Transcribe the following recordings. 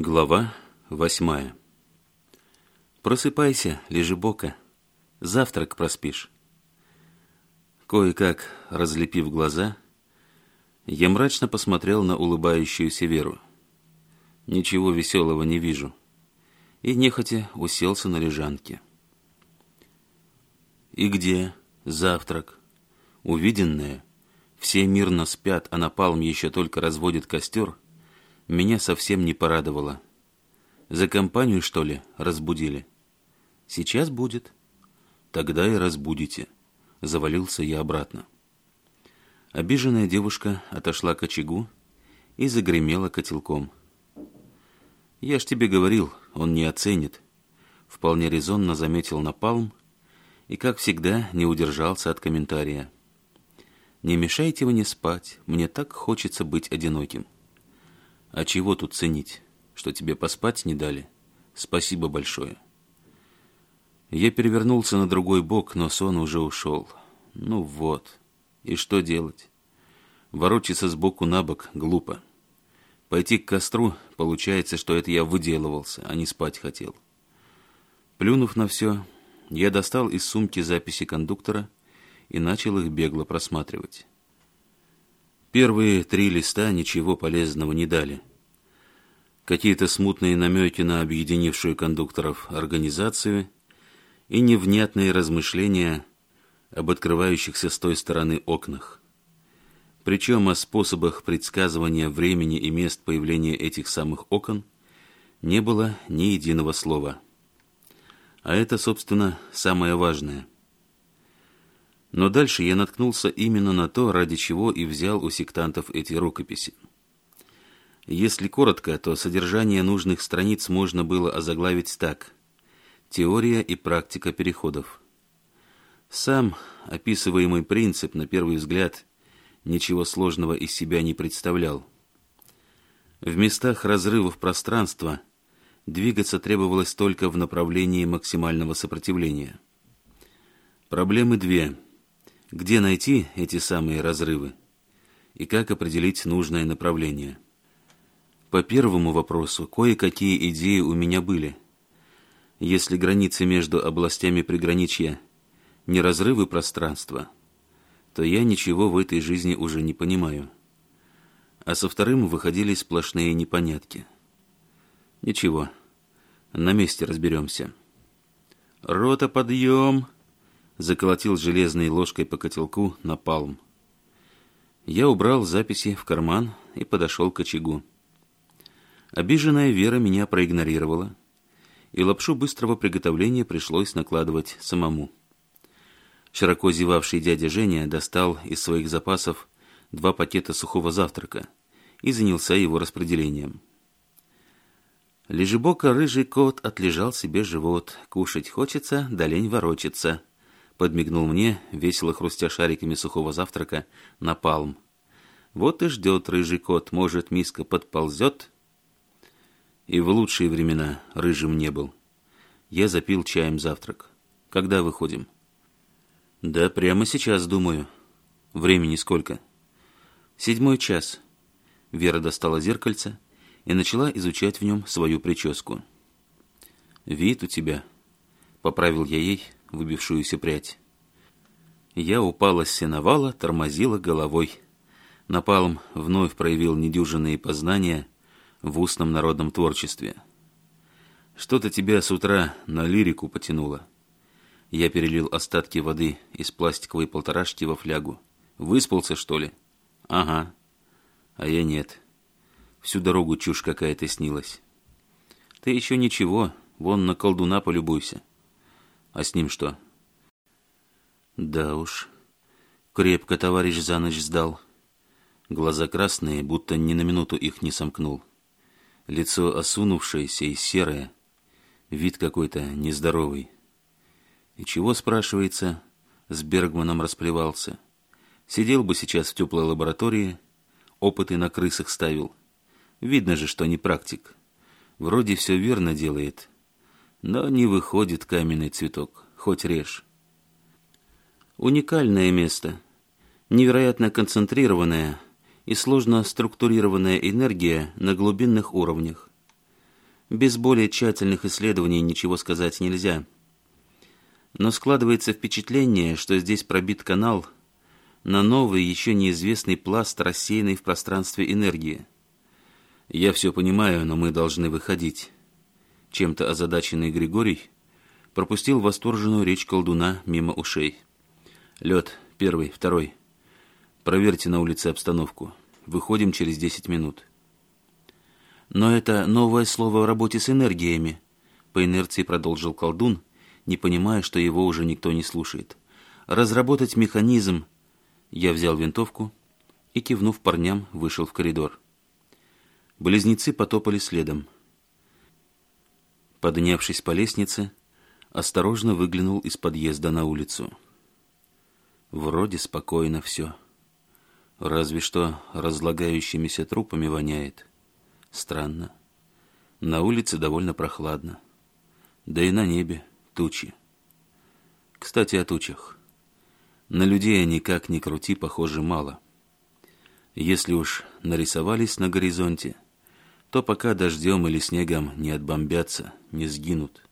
Глава восьмая Просыпайся, лежебока, завтрак проспишь. Кое-как, разлепив глаза, я мрачно посмотрел на улыбающуюся Веру. Ничего веселого не вижу. И нехотя уселся на лежанке. И где завтрак? Увиденное. Все мирно спят, а напалм еще только разводит костер — меня совсем не порадовало. За компанию, что ли, разбудили? Сейчас будет. Тогда и разбудите. Завалился я обратно. Обиженная девушка отошла к очагу и загремела котелком. «Я ж тебе говорил, он не оценит», — вполне резонно заметил Напалм и, как всегда, не удержался от комментария. «Не мешайте мне спать, мне так хочется быть одиноким». А чего тут ценить, что тебе поспать не дали? Спасибо большое. Я перевернулся на другой бок, но сон уже ушел. Ну вот. И что делать? Ворочаться сбоку на бок глупо. Пойти к костру, получается, что это я выделывался, а не спать хотел. Плюнув на все, я достал из сумки записи кондуктора и начал их бегло просматривать. Первые три листа ничего полезного не дали. Какие-то смутные намеки на объединившую кондукторов организацию и невнятные размышления об открывающихся с той стороны окнах. Причем о способах предсказывания времени и мест появления этих самых окон не было ни единого слова. А это, собственно, самое важное – но дальше я наткнулся именно на то, ради чего и взял у сектантов эти рукописи. Если коротко, то содержание нужных страниц можно было озаглавить так. Теория и практика переходов. Сам описываемый принцип, на первый взгляд, ничего сложного из себя не представлял. В местах разрывов пространства двигаться требовалось только в направлении максимального сопротивления. Проблемы две – где найти эти самые разрывы? И как определить нужное направление? По первому вопросу кое-какие идеи у меня были. Если границы между областями приграничья не разрывы пространства, то я ничего в этой жизни уже не понимаю. А со вторым выходили сплошные непонятки. Ничего, на месте разберемся. «Рота, подъем!» заколотил железной ложкой по котелку на палм. Я убрал записи в карман и подошел к очагу. Обиженная Вера меня проигнорировала, и лапшу быстрого приготовления пришлось накладывать самому. Широко зевавший дядя Женя достал из своих запасов два пакета сухого завтрака и занялся его распределением. Лежебока рыжий кот отлежал себе живот. Кушать хочется, да лень ворочится подмигнул мне, весело хрустя шариками сухого завтрака, на палм. Вот и ждет рыжий кот, может, миска подползет. И в лучшие времена рыжим не был. Я запил чаем завтрак. Когда выходим? Да прямо сейчас, думаю. Времени сколько? Седьмой час. Вера достала зеркальце и начала изучать в нем свою прическу. «Вид у тебя», — поправил я ей, — выбившуюся прядь. Я упала с сеновала, тормозила головой. Напалм вновь проявил недюжинные познания в устном народном творчестве. Что-то тебя с утра на лирику потянуло. Я перелил остатки воды из пластиковой полторашки во флягу. Выспался, что ли? Ага. А я нет. Всю дорогу чушь какая-то снилась. Ты еще ничего, вон на колдуна полюбуйся. А с ним что? Да уж, крепко товарищ за ночь сдал. Глаза красные, будто ни на минуту их не сомкнул. Лицо осунувшееся и серое, вид какой-то нездоровый. И чего, спрашивается, с Бергманом расплевался? Сидел бы сейчас в теплой лаборатории, опыты на крысах ставил. Видно же, что не практик. Вроде все верно делает, но не выходит каменный цветок, хоть режь. Уникальное место, невероятно концентрированная и сложно структурированная энергия на глубинных уровнях. Без более тщательных исследований ничего сказать нельзя. Но складывается впечатление, что здесь пробит канал на новый, еще неизвестный пласт, рассеянный в пространстве энергии. Я все понимаю, но мы должны выходить чем-то озадаченный Григорий пропустил восторженную речь колдуна мимо ушей. «Лед, первый, второй. Проверьте на улице обстановку. Выходим через 10 минут». «Но это новое слово в работе с энергиями», — по инерции продолжил колдун, не понимая, что его уже никто не слушает. «Разработать механизм...» Я взял винтовку и, кивнув парням, вышел в коридор. Близнецы потопали следом — Поднявшись по лестнице, осторожно выглянул из подъезда на улицу. Вроде спокойно все. Разве что разлагающимися трупами воняет. Странно. На улице довольно прохладно. Да и на небе тучи. Кстати, о тучах. На людей они, как ни крути, похоже, мало. Если уж нарисовались на горизонте – то пока дождем или снегом не отбомбятся, не сгинут.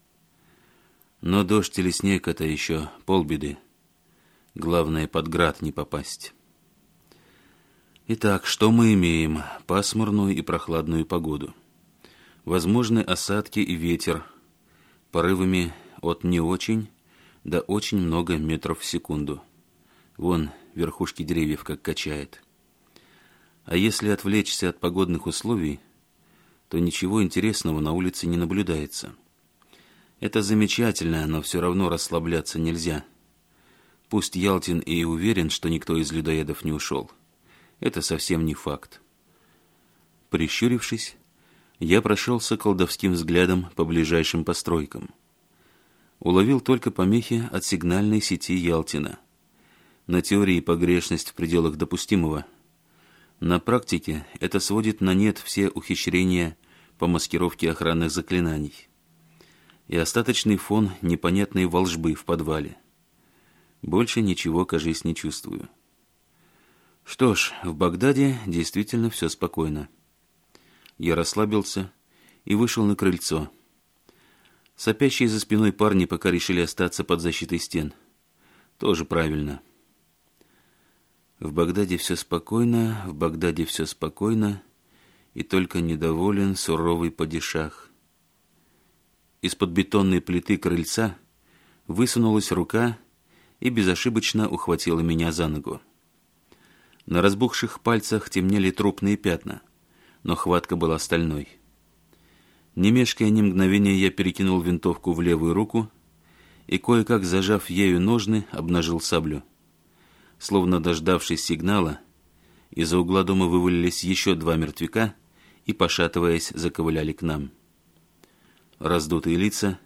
Но дождь или снег — это еще полбеды. Главное, под град не попасть. Итак, что мы имеем? Пасмурную и прохладную погоду. Возможны осадки и ветер, порывами от не очень до очень много метров в секунду. Вон верхушки деревьев как качает. А если отвлечься от погодных условий, то ничего интересного на улице не наблюдается. Это замечательно, но все равно расслабляться нельзя. Пусть Ялтин и уверен, что никто из людоедов не ушел. Это совсем не факт. Прищурившись, я прошелся колдовским взглядом по ближайшим постройкам. Уловил только помехи от сигнальной сети Ялтина. На теории погрешность в пределах допустимого – на практике это сводит на нет все ухищрения по маскировке охранных заклинаний и остаточный фон непонятной волжбы в подвале. Больше ничего, кажись, не чувствую. Что ж, в Багдаде действительно все спокойно. Я расслабился и вышел на крыльцо. Сопящие за спиной парни пока решили остаться под защитой стен. Тоже правильно. В Багдаде все спокойно, в Багдаде все спокойно, и только недоволен суровый падишах. Из-под бетонной плиты крыльца высунулась рука и безошибочно ухватила меня за ногу. На разбухших пальцах темнели трупные пятна, но хватка была стальной. Не мешкая ни мгновения, я перекинул винтовку в левую руку и, кое-как зажав ею ножны, обнажил саблю. Словно дождавшись сигнала, из-за угла дома вывалились еще два мертвяка и, пошатываясь, заковыляли к нам. Раздутые лица,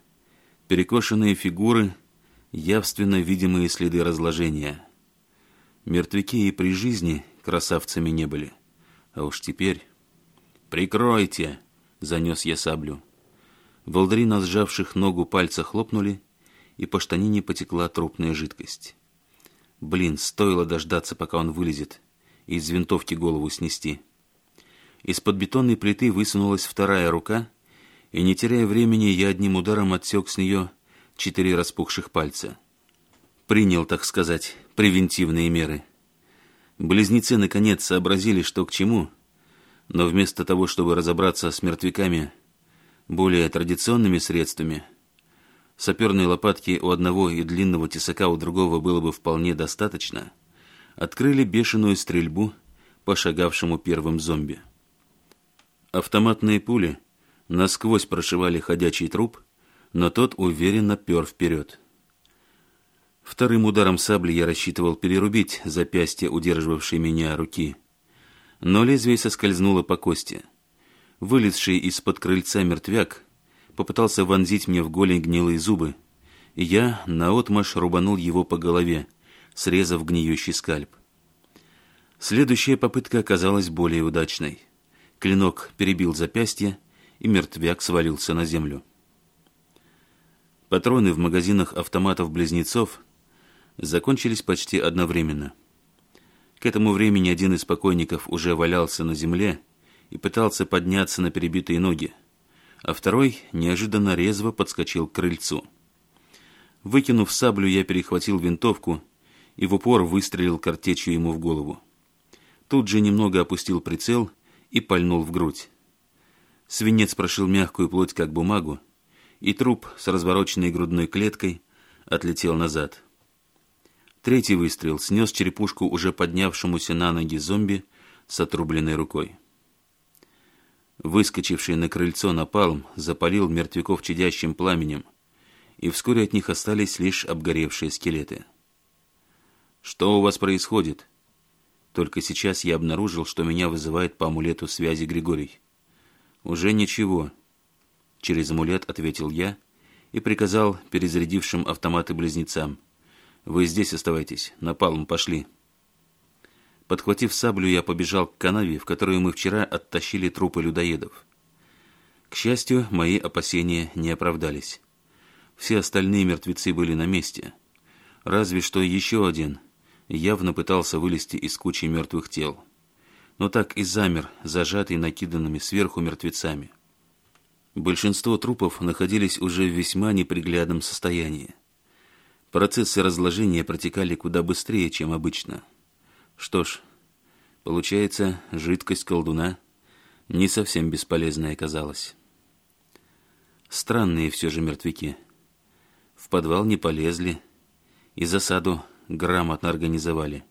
перекошенные фигуры, явственно видимые следы разложения. Мертвяки и при жизни красавцами не были. А уж теперь... «Прикройте!» — занес я саблю. Волдыри на сжавших ногу пальца хлопнули, и по штанине потекла трупная жидкость. Блин, стоило дождаться, пока он вылезет, и из винтовки голову снести. Из-под бетонной плиты высунулась вторая рука, и, не теряя времени, я одним ударом отсек с нее четыре распухших пальца. Принял, так сказать, превентивные меры. Близнецы, наконец, сообразили, что к чему, но вместо того, чтобы разобраться с мертвяками более традиционными средствами – саперной лопатки у одного и длинного тесака у другого было бы вполне достаточно, открыли бешеную стрельбу по шагавшему первым зомби. Автоматные пули насквозь прошивали ходячий труп, но тот уверенно пер вперед. Вторым ударом сабли я рассчитывал перерубить запястье, удерживавшей меня руки. Но лезвие соскользнуло по кости. Вылезший из-под крыльца мертвяк попытался вонзить мне в голень гнилые зубы, и я наотмашь рубанул его по голове, срезав гниющий скальп. Следующая попытка оказалась более удачной. Клинок перебил запястье, и мертвяк свалился на землю. Патроны в магазинах автоматов-близнецов закончились почти одновременно. К этому времени один из покойников уже валялся на земле и пытался подняться на перебитые ноги, а второй неожиданно резво подскочил к крыльцу. Выкинув саблю, я перехватил винтовку и в упор выстрелил картечью ему в голову. Тут же немного опустил прицел и пальнул в грудь. Свинец прошил мягкую плоть, как бумагу, и труп с развороченной грудной клеткой отлетел назад. Третий выстрел снес черепушку уже поднявшемуся на ноги зомби с отрубленной рукой. Выскочивший на крыльцо напалм запалил мертвяков чадящим пламенем, и вскоре от них остались лишь обгоревшие скелеты. «Что у вас происходит?» Только сейчас я обнаружил, что меня вызывает по амулету связи Григорий. «Уже ничего», — через амулет ответил я и приказал перезарядившим автоматы близнецам. «Вы здесь оставайтесь, напалм пошли». Подхватив саблю, я побежал к канаве, в которую мы вчера оттащили трупы людоедов. К счастью, мои опасения не оправдались. Все остальные мертвецы были на месте. Разве что еще один явно пытался вылезти из кучи мертвых тел. Но так и замер, зажатый накиданными сверху мертвецами. Большинство трупов находились уже в весьма неприглядном состоянии. Процессы разложения протекали куда быстрее, чем обычно – что ж, получается, жидкость колдуна не совсем бесполезная оказалась. Странные все же мертвяки. В подвал не полезли и засаду грамотно организовали.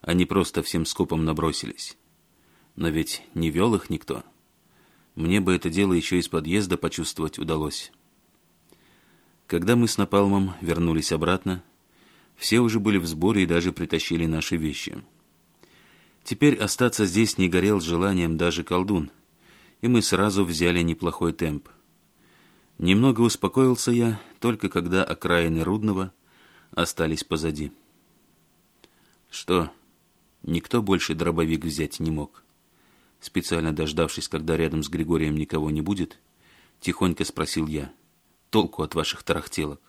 Они просто всем скопом набросились. Но ведь не вел их никто. Мне бы это дело еще из подъезда почувствовать удалось. Когда мы с Напалмом вернулись обратно, все уже были в сборе и даже притащили наши вещи. Теперь остаться здесь не горел желанием даже колдун, и мы сразу взяли неплохой темп. Немного успокоился я, только когда окраины Рудного остались позади. Что, никто больше дробовик взять не мог? Специально дождавшись, когда рядом с Григорием никого не будет, тихонько спросил я. Толку от ваших тарахтелок?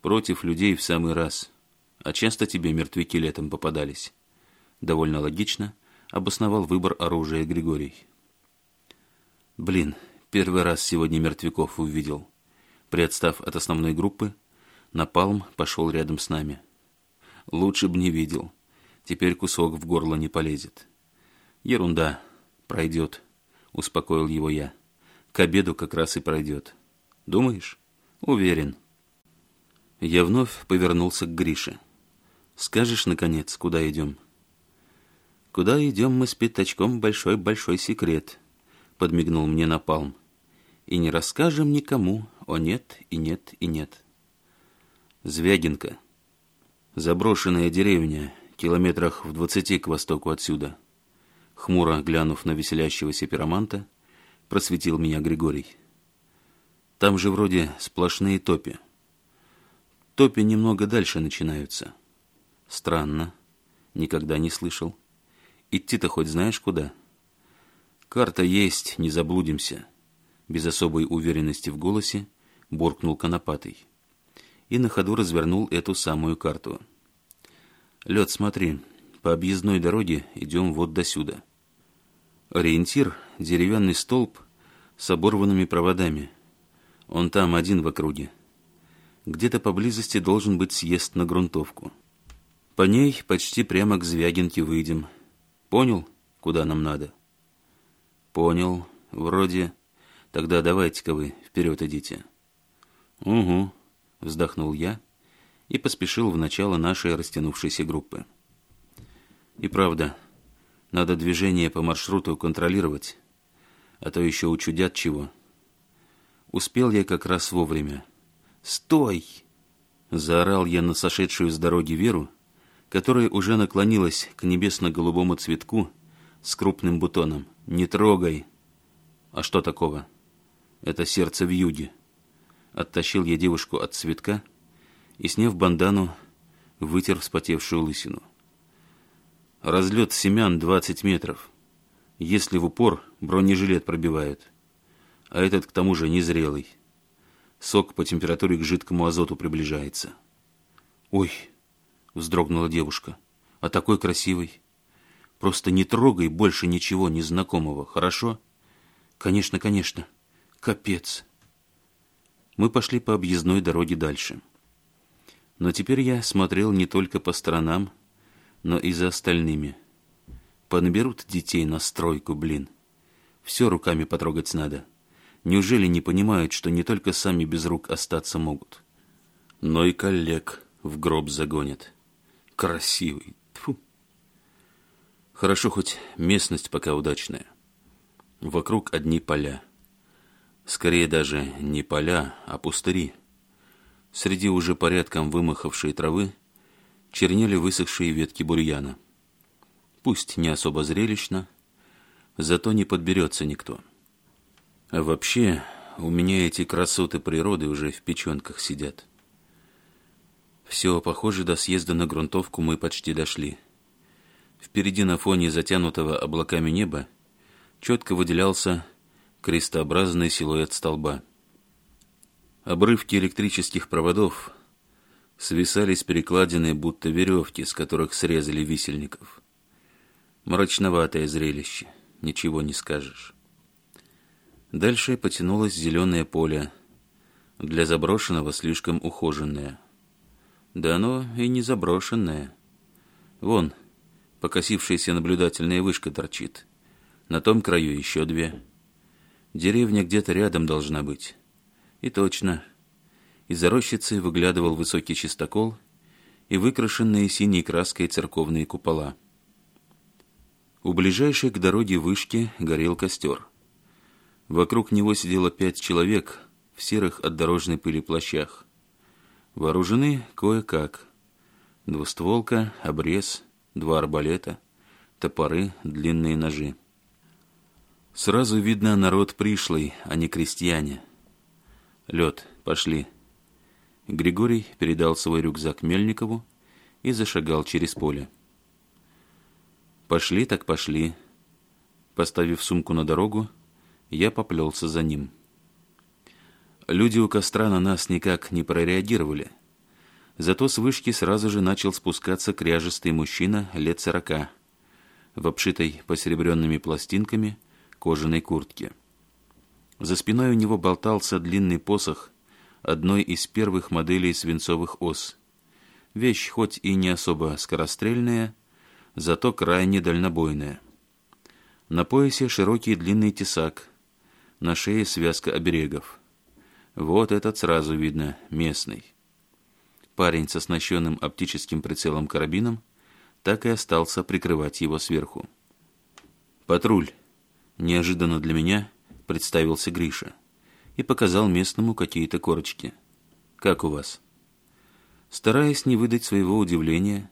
Против людей в самый раз. А часто тебе мертвяки летом попадались? довольно логично обосновал выбор оружия Григорий. Блин, первый раз сегодня мертвяков увидел. Приотстав от основной группы, Напалм пошел рядом с нами. Лучше б не видел. Теперь кусок в горло не полезет. Ерунда, пройдет, успокоил его я. К обеду как раз и пройдет. Думаешь? Уверен. Я вновь повернулся к Грише. Скажешь, наконец, куда идем? — «Куда идем мы с пятачком большой-большой секрет», — подмигнул мне Напалм. «И не расскажем никому, о нет, и нет, и нет». Звягинка. Заброшенная деревня, километрах в двадцати к востоку отсюда. Хмуро глянув на веселящегося пироманта, просветил меня Григорий. Там же вроде сплошные топи. Топи немного дальше начинаются. Странно. Никогда не слышал. Идти-то хоть знаешь куда? Карта есть, не заблудимся. Без особой уверенности в голосе буркнул конопатый. И на ходу развернул эту самую карту. Лед, смотри, по объездной дороге идем вот до сюда. Ориентир — деревянный столб с оборванными проводами. Он там один в округе. Где-то поблизости должен быть съезд на грунтовку. По ней почти прямо к Звягинке выйдем — Понял, куда нам надо? Понял, вроде. Тогда давайте-ка вы вперед идите. Угу, вздохнул я и поспешил в начало нашей растянувшейся группы. И правда, надо движение по маршруту контролировать, а то еще учудят чего. Успел я как раз вовремя. «Стой!» Заорал я на сошедшую с дороги Веру, которая уже наклонилась к небесно-голубому цветку с крупным бутоном. «Не трогай!» «А что такого?» «Это сердце в юге». Оттащил я девушку от цветка и, сняв бандану, вытер вспотевшую лысину. «Разлет семян 20 метров. Если в упор, бронежилет пробивают. А этот, к тому же, незрелый. Сок по температуре к жидкому азоту приближается». «Ой!» — вздрогнула девушка. «А такой красивый. Просто не трогай больше ничего незнакомого, хорошо?» «Конечно, конечно. Капец». Мы пошли по объездной дороге дальше. Но теперь я смотрел не только по сторонам, но и за остальными. Понаберут детей на стройку, блин. Все руками потрогать надо. Неужели не понимают, что не только сами без рук остаться могут, но и коллег в гроб загонят?» красивый. фу. Хорошо хоть местность пока удачная. Вокруг одни поля. Скорее даже не поля, а пустыри. Среди уже порядком вымахавшей травы чернели высохшие ветки бурьяна. Пусть не особо зрелищно, зато не подберется никто. А вообще, у меня эти красоты природы уже в печенках сидят. Все, похоже, до съезда на грунтовку мы почти дошли. Впереди на фоне затянутого облаками неба четко выделялся крестообразный силуэт столба. Обрывки электрических проводов свисали с перекладины, будто веревки, с которых срезали висельников. Мрачноватое зрелище, ничего не скажешь. Дальше потянулось зеленое поле, для заброшенного слишком ухоженное – да оно и не заброшенное. Вон, покосившаяся наблюдательная вышка торчит. На том краю еще две. Деревня где-то рядом должна быть. И точно. Из-за рощицы выглядывал высокий чистокол и выкрашенные синей краской церковные купола. У ближайшей к дороге вышки горел костер. Вокруг него сидело пять человек в серых от дорожной пыли плащах. Вооружены кое-как. Двустволка, обрез, два арбалета, топоры, длинные ножи. Сразу видно народ пришлый, а не крестьяне. Лед, пошли. Григорий передал свой рюкзак Мельникову и зашагал через поле. Пошли так пошли. Поставив сумку на дорогу, я поплелся за ним. Люди у костра на нас никак не прореагировали. Зато с вышки сразу же начал спускаться кряжистый мужчина лет сорока в обшитой посеребренными пластинками кожаной куртке. За спиной у него болтался длинный посох одной из первых моделей свинцовых ос. Вещь хоть и не особо скорострельная, зато крайне дальнобойная. На поясе широкий длинный тесак, на шее связка оберегов. Вот этот сразу видно, местный. Парень с оснащенным оптическим прицелом карабином так и остался прикрывать его сверху. «Патруль!» Неожиданно для меня представился Гриша и показал местному какие-то корочки. «Как у вас?» Стараясь не выдать своего удивления,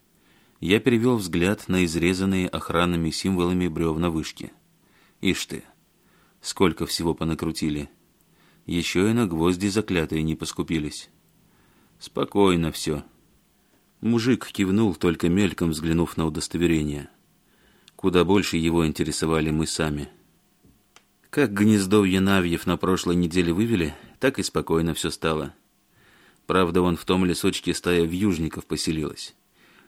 я перевел взгляд на изрезанные охранными символами бревна вышки. Ишь ты, сколько всего понакрутили еще и на гвозди заклятые не поскупились. Спокойно все. Мужик кивнул, только мельком взглянув на удостоверение. Куда больше его интересовали мы сами. Как гнездо Янавьев на прошлой неделе вывели, так и спокойно все стало. Правда, он в том лесочке стая вьюжников поселилась.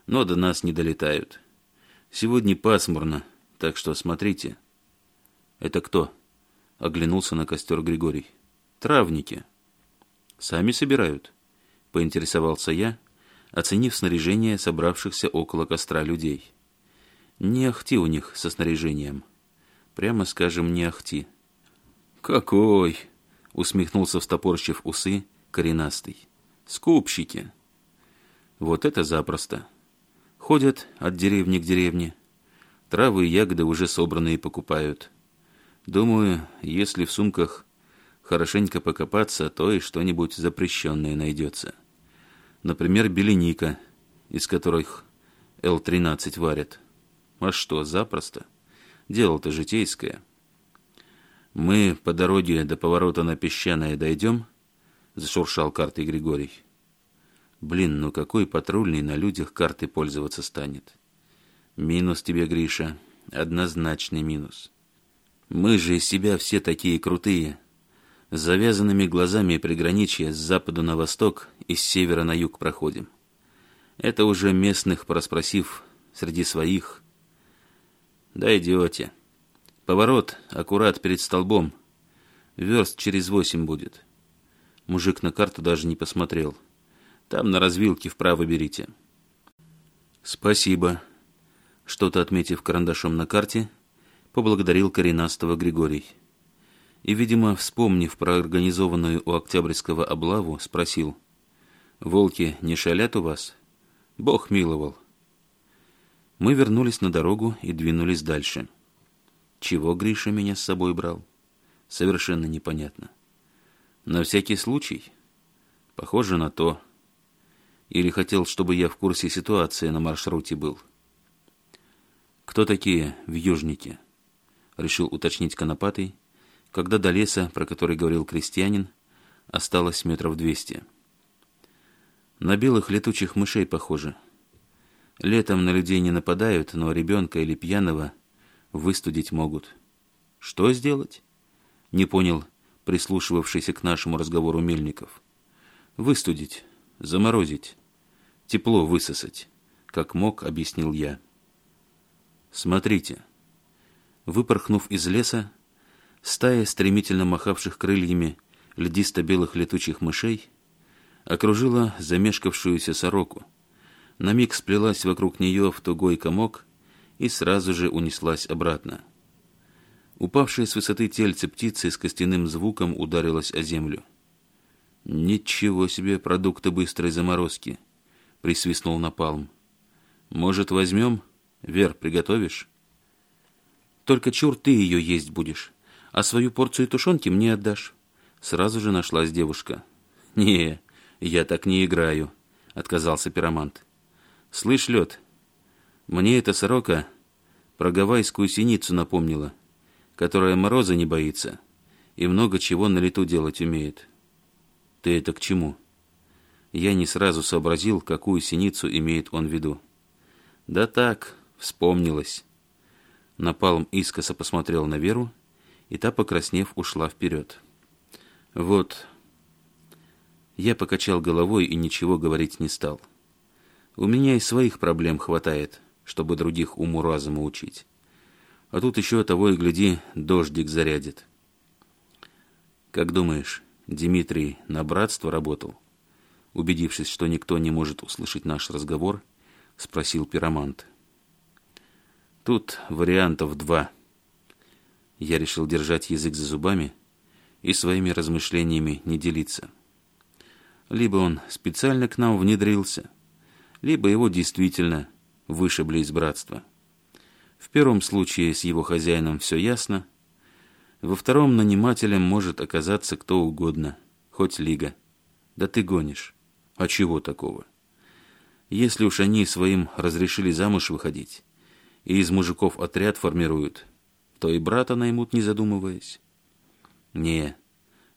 Но до нас не долетают. Сегодня пасмурно, так что смотрите. «Это кто?» — оглянулся на костер Григорий травники. Сами собирают, поинтересовался я, оценив снаряжение собравшихся около костра людей. Не ахти у них со снаряжением. Прямо скажем, не ахти. «Какой!» — усмехнулся, встопорщив усы, коренастый. «Скупщики!» «Вот это запросто!» Ходят от деревни к деревне. Травы и ягоды уже собранные покупают. Думаю, если в сумках Хорошенько покопаться, то и что-нибудь запрещенное найдется. Например, беленика, из которых Л-13 варят. А что, запросто. Дело-то житейское. Мы по дороге до поворота на песчаное дойдем, зашуршал картой Григорий. Блин, ну какой патрульный на людях карты пользоваться станет? Минус тебе, Гриша, однозначный минус. Мы же из себя все такие крутые, Завязанными глазами приграничья с запада на восток и с севера на юг проходим. Это уже местных проспросив среди своих. Да идиоте. Поворот аккурат перед столбом. Верст через восемь будет. Мужик на карту даже не посмотрел. Там на развилке вправо берите. Спасибо. Что-то отметив карандашом на карте, поблагодарил коренастого Григорий и, видимо, вспомнив про организованную у Октябрьского облаву, спросил. «Волки не шалят у вас?» «Бог миловал». Мы вернулись на дорогу и двинулись дальше. Чего Гриша меня с собой брал? Совершенно непонятно. На всякий случай? Похоже на то. Или хотел, чтобы я в курсе ситуации на маршруте был. Кто такие вьюжники? Решил уточнить Конопатый, когда до леса, про который говорил крестьянин, осталось метров двести. На белых летучих мышей похоже. Летом на людей не нападают, но ребенка или пьяного выстудить могут. Что сделать? Не понял прислушивавшийся к нашему разговору Мельников. Выстудить, заморозить, тепло высосать, как мог, объяснил я. Смотрите. Выпорхнув из леса, Стая стремительно махавших крыльями льдисто-белых летучих мышей окружила замешкавшуюся сороку. На миг сплелась вокруг нее в тугой комок и сразу же унеслась обратно. Упавшее с высоты тельце птицы с костяным звуком ударилось о землю. «Ничего себе продукты быстрой заморозки!» — присвистнул Напалм. «Может, возьмем? Вер, приготовишь?» «Только чур ты ее есть будешь!» А свою порцию тушенки мне отдашь?» Сразу же нашлась девушка. «Не, я так не играю», — отказался пиромант. «Слышь, лед, мне эта сорока про гавайскую синицу напомнила, которая мороза не боится и много чего на лету делать умеет». «Ты это к чему?» Я не сразу сообразил, какую синицу имеет он в виду. «Да так, вспомнилось». Напалм искоса посмотрел на Веру и та, покраснев, ушла вперед. «Вот». Я покачал головой и ничего говорить не стал. У меня и своих проблем хватает, чтобы других уму-разуму учить. А тут еще того и гляди, дождик зарядит. Как думаешь, Дмитрий на братство работал? Убедившись, что никто не может услышать наш разговор, спросил пиромант. Тут вариантов два. Я решил держать язык за зубами и своими размышлениями не делиться. Либо он специально к нам внедрился, либо его действительно вышибли из братства. В первом случае с его хозяином все ясно, во втором нанимателем может оказаться кто угодно, хоть лига. Да ты гонишь. А чего такого? Если уж они своим разрешили замуж выходить, и из мужиков отряд формируют, то и брата наймут, не задумываясь. Не,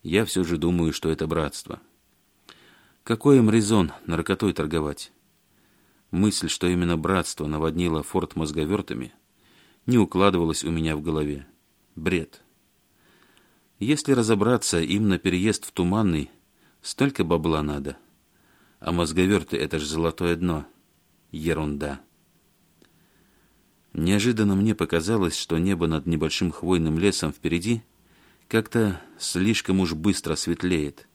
я все же думаю, что это братство. Какой им резон наркотой торговать? Мысль, что именно братство наводнило форт мозговертами, не укладывалась у меня в голове. Бред. Если разобраться, им на переезд в Туманный столько бабла надо. А мозговерты — это ж золотое дно. Ерунда. Неожиданно мне показалось, что небо над небольшим хвойным лесом впереди как-то слишком уж быстро светлеет.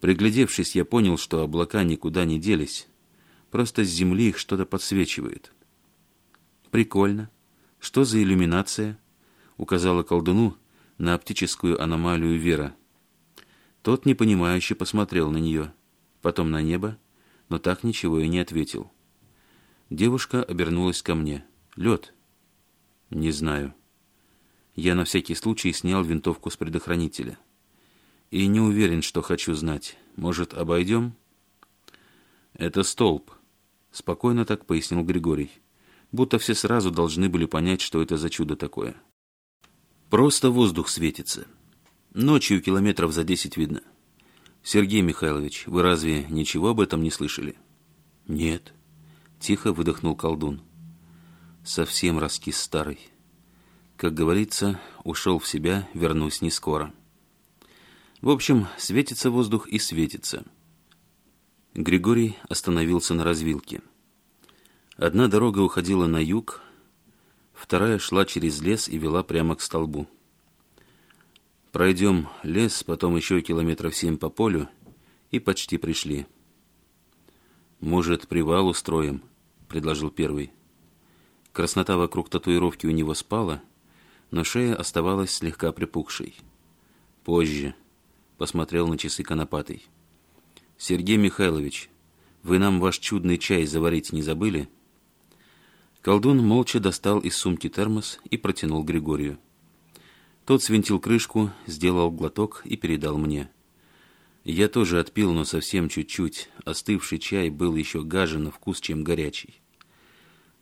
Приглядевшись, я понял, что облака никуда не делись. Просто с земли их что-то подсвечивает. «Прикольно. Что за иллюминация?» — указала колдуну на оптическую аномалию Вера. Тот непонимающе посмотрел на нее, потом на небо, но так ничего и не ответил. Девушка обернулась ко мне — Лед? Не знаю. Я на всякий случай снял винтовку с предохранителя. И не уверен, что хочу знать. Может, обойдем? Это столб. Спокойно так пояснил Григорий. Будто все сразу должны были понять, что это за чудо такое. Просто воздух светится. Ночью километров за десять видно. Сергей Михайлович, вы разве ничего об этом не слышали? Нет. Тихо выдохнул колдун совсем раскис старый. Как говорится, ушел в себя, вернусь не скоро. В общем, светится воздух и светится. Григорий остановился на развилке. Одна дорога уходила на юг, вторая шла через лес и вела прямо к столбу. Пройдем лес, потом еще километров семь по полю, и почти пришли. «Может, привал устроим?» — предложил первый. Краснота вокруг татуировки у него спала, но шея оставалась слегка припухшей. «Позже», — посмотрел на часы конопатый. «Сергей Михайлович, вы нам ваш чудный чай заварить не забыли?» Колдун молча достал из сумки термос и протянул Григорию. Тот свинтил крышку, сделал глоток и передал мне. Я тоже отпил, но совсем чуть-чуть. Остывший чай был еще гаже на вкус, чем горячий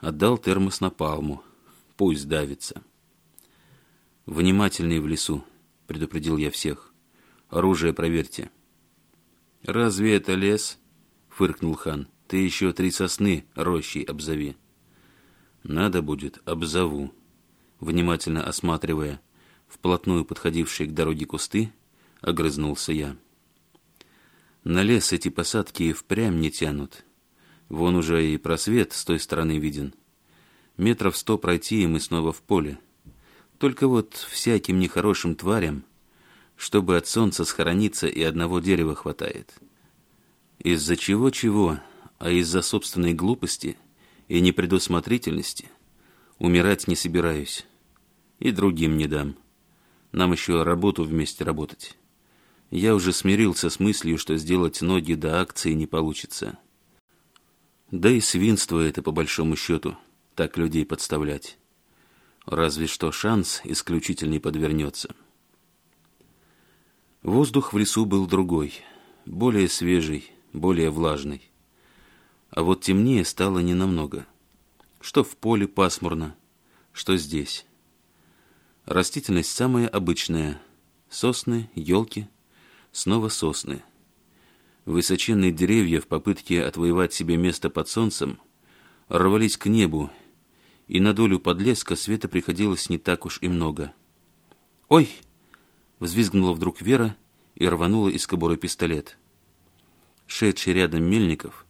отдал термос на палму. Пусть давится. «Внимательнее в лесу», — предупредил я всех. «Оружие проверьте». «Разве это лес?» — фыркнул хан. «Ты еще три сосны рощей обзови». «Надо будет, обзову». Внимательно осматривая вплотную подходившие к дороге кусты, огрызнулся я. «На лес эти посадки впрямь не тянут». Вон уже и просвет с той стороны виден. Метров сто пройти, и мы снова в поле. Только вот всяким нехорошим тварям, чтобы от солнца схорониться, и одного дерева хватает. Из-за чего-чего, а из-за собственной глупости и непредусмотрительности умирать не собираюсь. И другим не дам. Нам еще работу вместе работать. Я уже смирился с мыслью, что сделать ноги до акции не получится. Да и свинство это, по большому счету, так людей подставлять. Разве что шанс исключительный подвернется. Воздух в лесу был другой, более свежий, более влажный. А вот темнее стало ненамного. Что в поле пасмурно, что здесь. Растительность самая обычная. Сосны, елки, снова сосны. Высоченные деревья в попытке отвоевать себе место под солнцем рвались к небу, и на долю подлеска света приходилось не так уж и много. «Ой!» — взвизгнула вдруг Вера и рванула из кобуры пистолет. Шедший рядом Мельников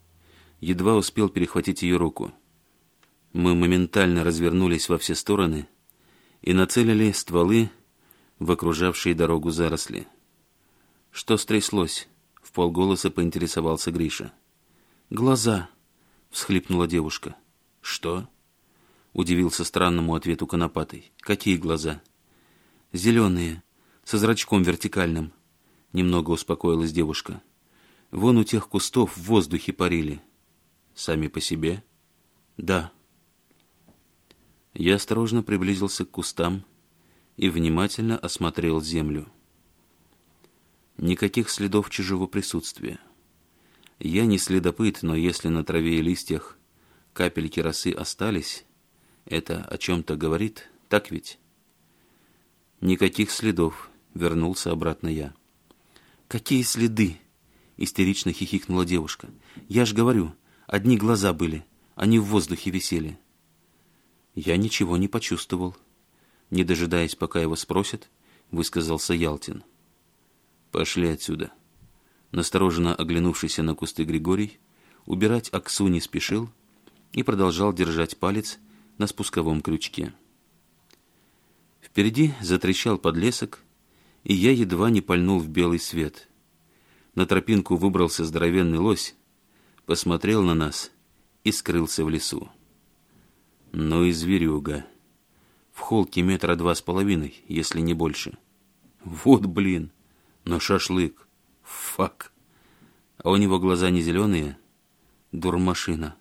едва успел перехватить ее руку. Мы моментально развернулись во все стороны и нацелили стволы в окружавшие дорогу заросли. Что стряслось? полголоса поинтересовался Гриша. «Глаза!» — всхлипнула девушка. «Что?» — удивился странному ответу конопатой. «Какие глаза?» «Зеленые, со зрачком вертикальным», — немного успокоилась девушка. «Вон у тех кустов в воздухе парили». «Сами по себе?» «Да». Я осторожно приблизился к кустам и внимательно осмотрел землю. Никаких следов чужого присутствия. Я не следопыт, но если на траве и листьях капельки росы остались, это о чем-то говорит, так ведь? Никаких следов, вернулся обратно я. Какие следы? Истерично хихикнула девушка. Я ж говорю, одни глаза были, они в воздухе висели. Я ничего не почувствовал. Не дожидаясь, пока его спросят, высказался Ялтин. — «Пошли отсюда». Настороженно оглянувшийся на кусты Григорий, убирать Аксу не спешил и продолжал держать палец на спусковом крючке. Впереди затрещал подлесок, и я едва не пальнул в белый свет. На тропинку выбрался здоровенный лось, посмотрел на нас и скрылся в лесу. Но и зверюга. В холке метра два с половиной, если не больше. Вот блин! Но шашлык. Фак. А у него глаза не зеленые? Дурмашина.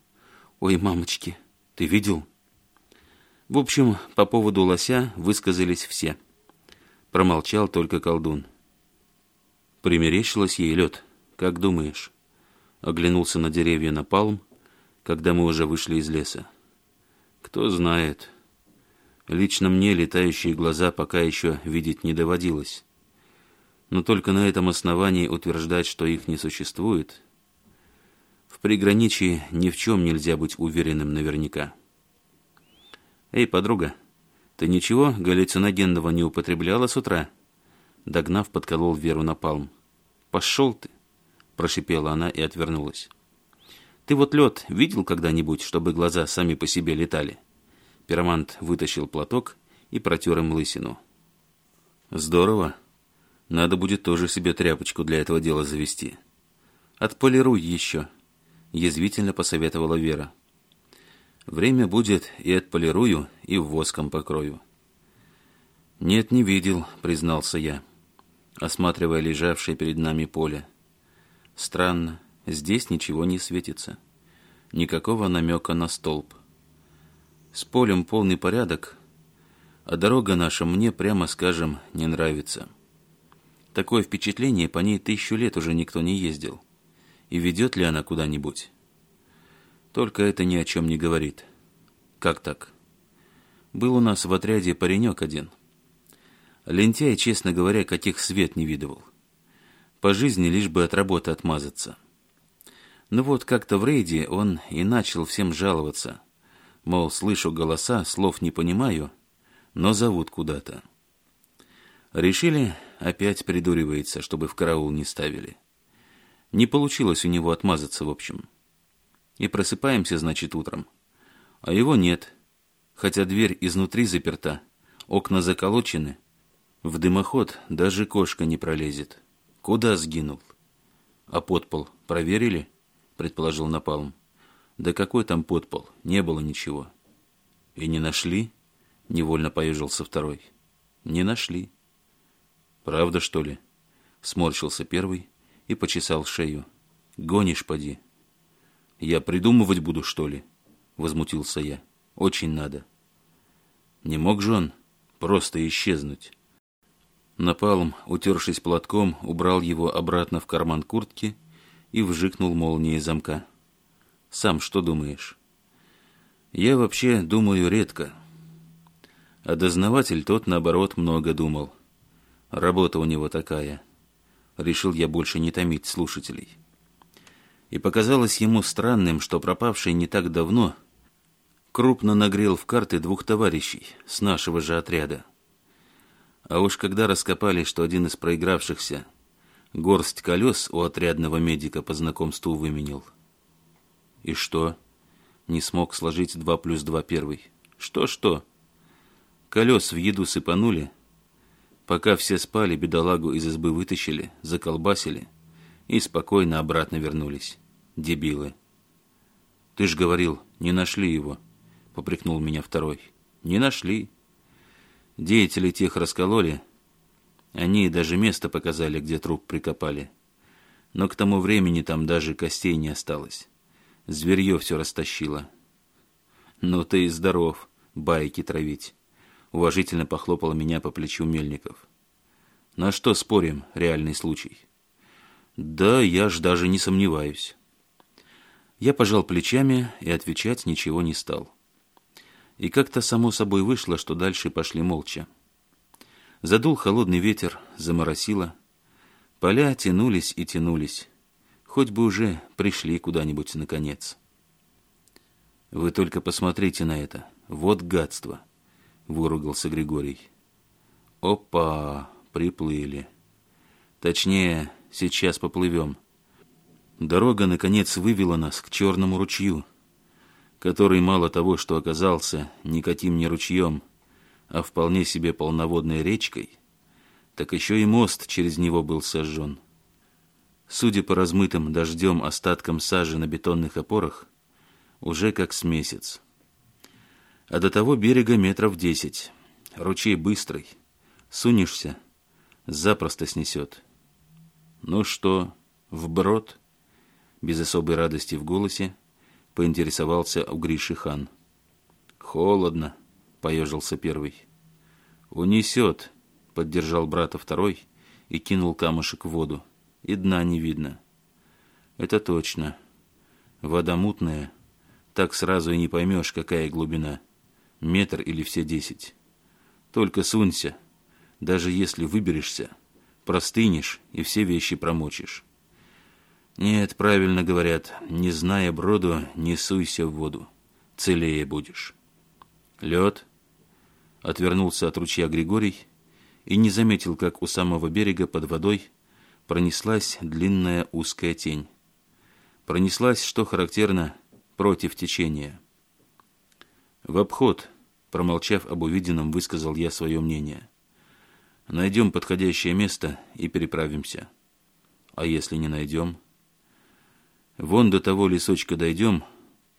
Ой, мамочки, ты видел? В общем, по поводу лося высказались все. Промолчал только колдун. Примерещилась ей лед. Как думаешь? Оглянулся на деревья на палм, когда мы уже вышли из леса. Кто знает. Лично мне летающие глаза пока еще видеть не доводилось но только на этом основании утверждать, что их не существует, в приграничии ни в чем нельзя быть уверенным наверняка. «Эй, подруга, ты ничего галлюциногенного не употребляла с утра?» Догнав, подколол Веру напалм. «Пошел ты!» – прошипела она и отвернулась. «Ты вот лед видел когда-нибудь, чтобы глаза сами по себе летали?» Пиромант вытащил платок и протер им лысину. «Здорово!» Надо будет тоже себе тряпочку для этого дела завести. Отполируй еще, язвительно посоветовала Вера. Время будет и отполирую, и воском покрою. Нет, не видел, признался я, осматривая лежавшее перед нами поле. Странно, здесь ничего не светится. Никакого намека на столб. С полем полный порядок, а дорога наша мне, прямо скажем, не нравится. Такое впечатление, по ней тысячу лет уже никто не ездил. И ведет ли она куда-нибудь? Только это ни о чем не говорит. Как так? Был у нас в отряде паренек один. Лентяй, честно говоря, каких свет не видывал. По жизни лишь бы от работы отмазаться. Ну вот как-то в рейде он и начал всем жаловаться. Мол, слышу голоса, слов не понимаю, но зовут куда-то. Решили, опять придуривается, чтобы в караул не ставили. Не получилось у него отмазаться, в общем. И просыпаемся, значит, утром. А его нет. Хотя дверь изнутри заперта, окна заколочены. В дымоход даже кошка не пролезет. Куда сгинул? А подпол проверили? Предположил Напалм. Да какой там подпол? Не было ничего. И не нашли? Невольно поежился второй. Не нашли. «Правда, что ли?» Сморщился первый и почесал шею. «Гонишь, поди!» «Я придумывать буду, что ли?» Возмутился я. «Очень надо!» Не мог же он просто исчезнуть. Напалм, утершись платком, убрал его обратно в карман куртки и вжикнул молнией замка. «Сам что думаешь?» «Я вообще думаю редко». А дознаватель тот, наоборот, много думал. Работа у него такая. Решил я больше не томить слушателей. И показалось ему странным, что пропавший не так давно крупно нагрел в карты двух товарищей с нашего же отряда. А уж когда раскопали, что один из проигравшихся горсть колес у отрядного медика по знакомству выменил. И что? Не смог сложить два плюс два первый. Что-что? Колес в еду сыпанули — Пока все спали, бедолагу из избы вытащили, заколбасили и спокойно обратно вернулись. Дебилы. «Ты ж говорил, не нашли его», — попрекнул меня второй. «Не нашли. Деятели тех раскололи. Они даже место показали, где труп прикопали. Но к тому времени там даже костей не осталось. Зверье все растащило». «Ну ты и здоров, байки травить». Уважительно похлопал меня по плечу Мельников. На что спорим реальный случай? Да, я ж даже не сомневаюсь. Я пожал плечами и отвечать ничего не стал. И как-то само собой вышло, что дальше пошли молча. Задул холодный ветер, заморосило. Поля тянулись и тянулись. Хоть бы уже пришли куда-нибудь наконец. Вы только посмотрите на это. Вот гадство выругался Григорий. Опа, приплыли. Точнее, сейчас поплывем. Дорога, наконец, вывела нас к черному ручью, который мало того, что оказался никаким не ручьем, а вполне себе полноводной речкой, так еще и мост через него был сожжен. Судя по размытым дождем остаткам сажи на бетонных опорах, уже как с месяц а до того берега метров десять. Ручей быстрый. Сунешься, запросто снесет. Ну что, вброд? Без особой радости в голосе поинтересовался у Гриши хан. Холодно, поежился первый. Унесет, поддержал брата второй и кинул камушек в воду. И дна не видно. Это точно. Вода мутная, так сразу и не поймешь, какая глубина метр или все десять. Только сунься, даже если выберешься, простынешь и все вещи промочишь. Нет, правильно говорят, не зная броду, не суйся в воду, целее будешь. Лед. Отвернулся от ручья Григорий и не заметил, как у самого берега под водой пронеслась длинная узкая тень. Пронеслась, что характерно, против течения. «В обход», — промолчав об увиденном, высказал я свое мнение. «Найдем подходящее место и переправимся». «А если не найдем?» «Вон до того лесочка дойдем,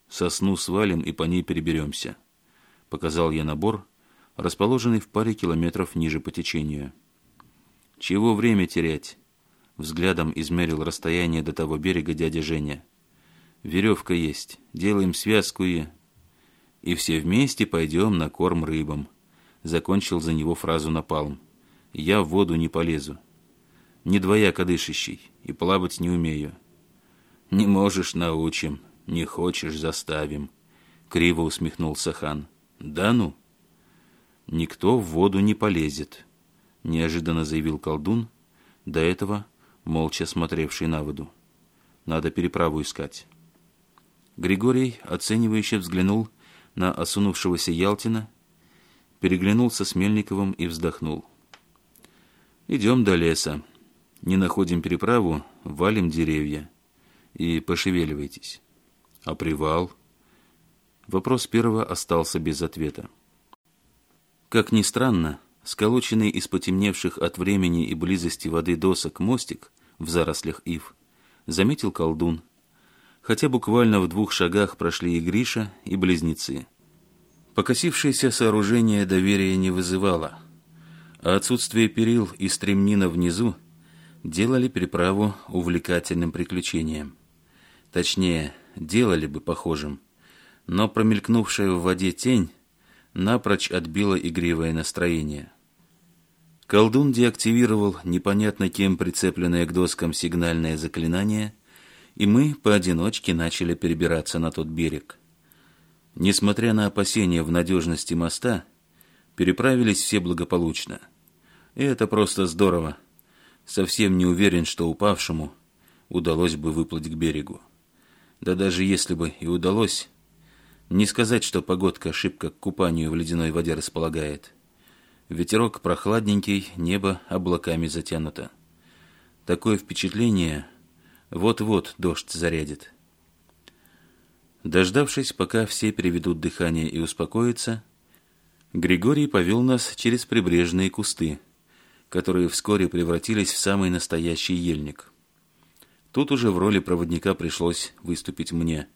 сосну свалим и по ней переберемся», — показал я набор, расположенный в паре километров ниже по течению. «Чего время терять?» — взглядом измерил расстояние до того берега дядя Женя. «Веревка есть. Делаем связку и...» и все вместе пойдем на корм рыбам», — закончил за него фразу Напалм. «Я в воду не полезу. Не двояко дышащий, и плавать не умею». «Не можешь — научим, не хочешь — заставим», — криво усмехнулся хан. «Да ну?» «Никто в воду не полезет», — неожиданно заявил колдун, до этого молча смотревший на воду. «Надо переправу искать». Григорий оценивающе взглянул на осунувшегося Ялтина, переглянулся с Мельниковым и вздохнул. «Идем до леса. Не находим переправу, валим деревья. И пошевеливайтесь». «А привал?» Вопрос первого остался без ответа. Как ни странно, сколоченный из потемневших от времени и близости воды досок мостик в зарослях ив заметил колдун, хотя буквально в двух шагах прошли и Гриша, и близнецы. Покосившееся сооружение доверия не вызывало, а отсутствие перил и стремнина внизу делали переправу увлекательным приключением. Точнее, делали бы похожим, но промелькнувшая в воде тень напрочь отбила игривое настроение. Колдун деактивировал непонятно кем прицепленное к доскам сигнальное заклинание – и мы поодиночке начали перебираться на тот берег. Несмотря на опасения в надежности моста, переправились все благополучно. И это просто здорово. Совсем не уверен, что упавшему удалось бы выплыть к берегу. Да даже если бы и удалось, не сказать, что погодка шибко к купанию в ледяной воде располагает. Ветерок прохладненький, небо облаками затянуто. Такое впечатление, вот-вот дождь зарядит. Дождавшись, пока все переведут дыхание и успокоятся, Григорий повел нас через прибрежные кусты, которые вскоре превратились в самый настоящий ельник. Тут уже в роли проводника пришлось выступить мне.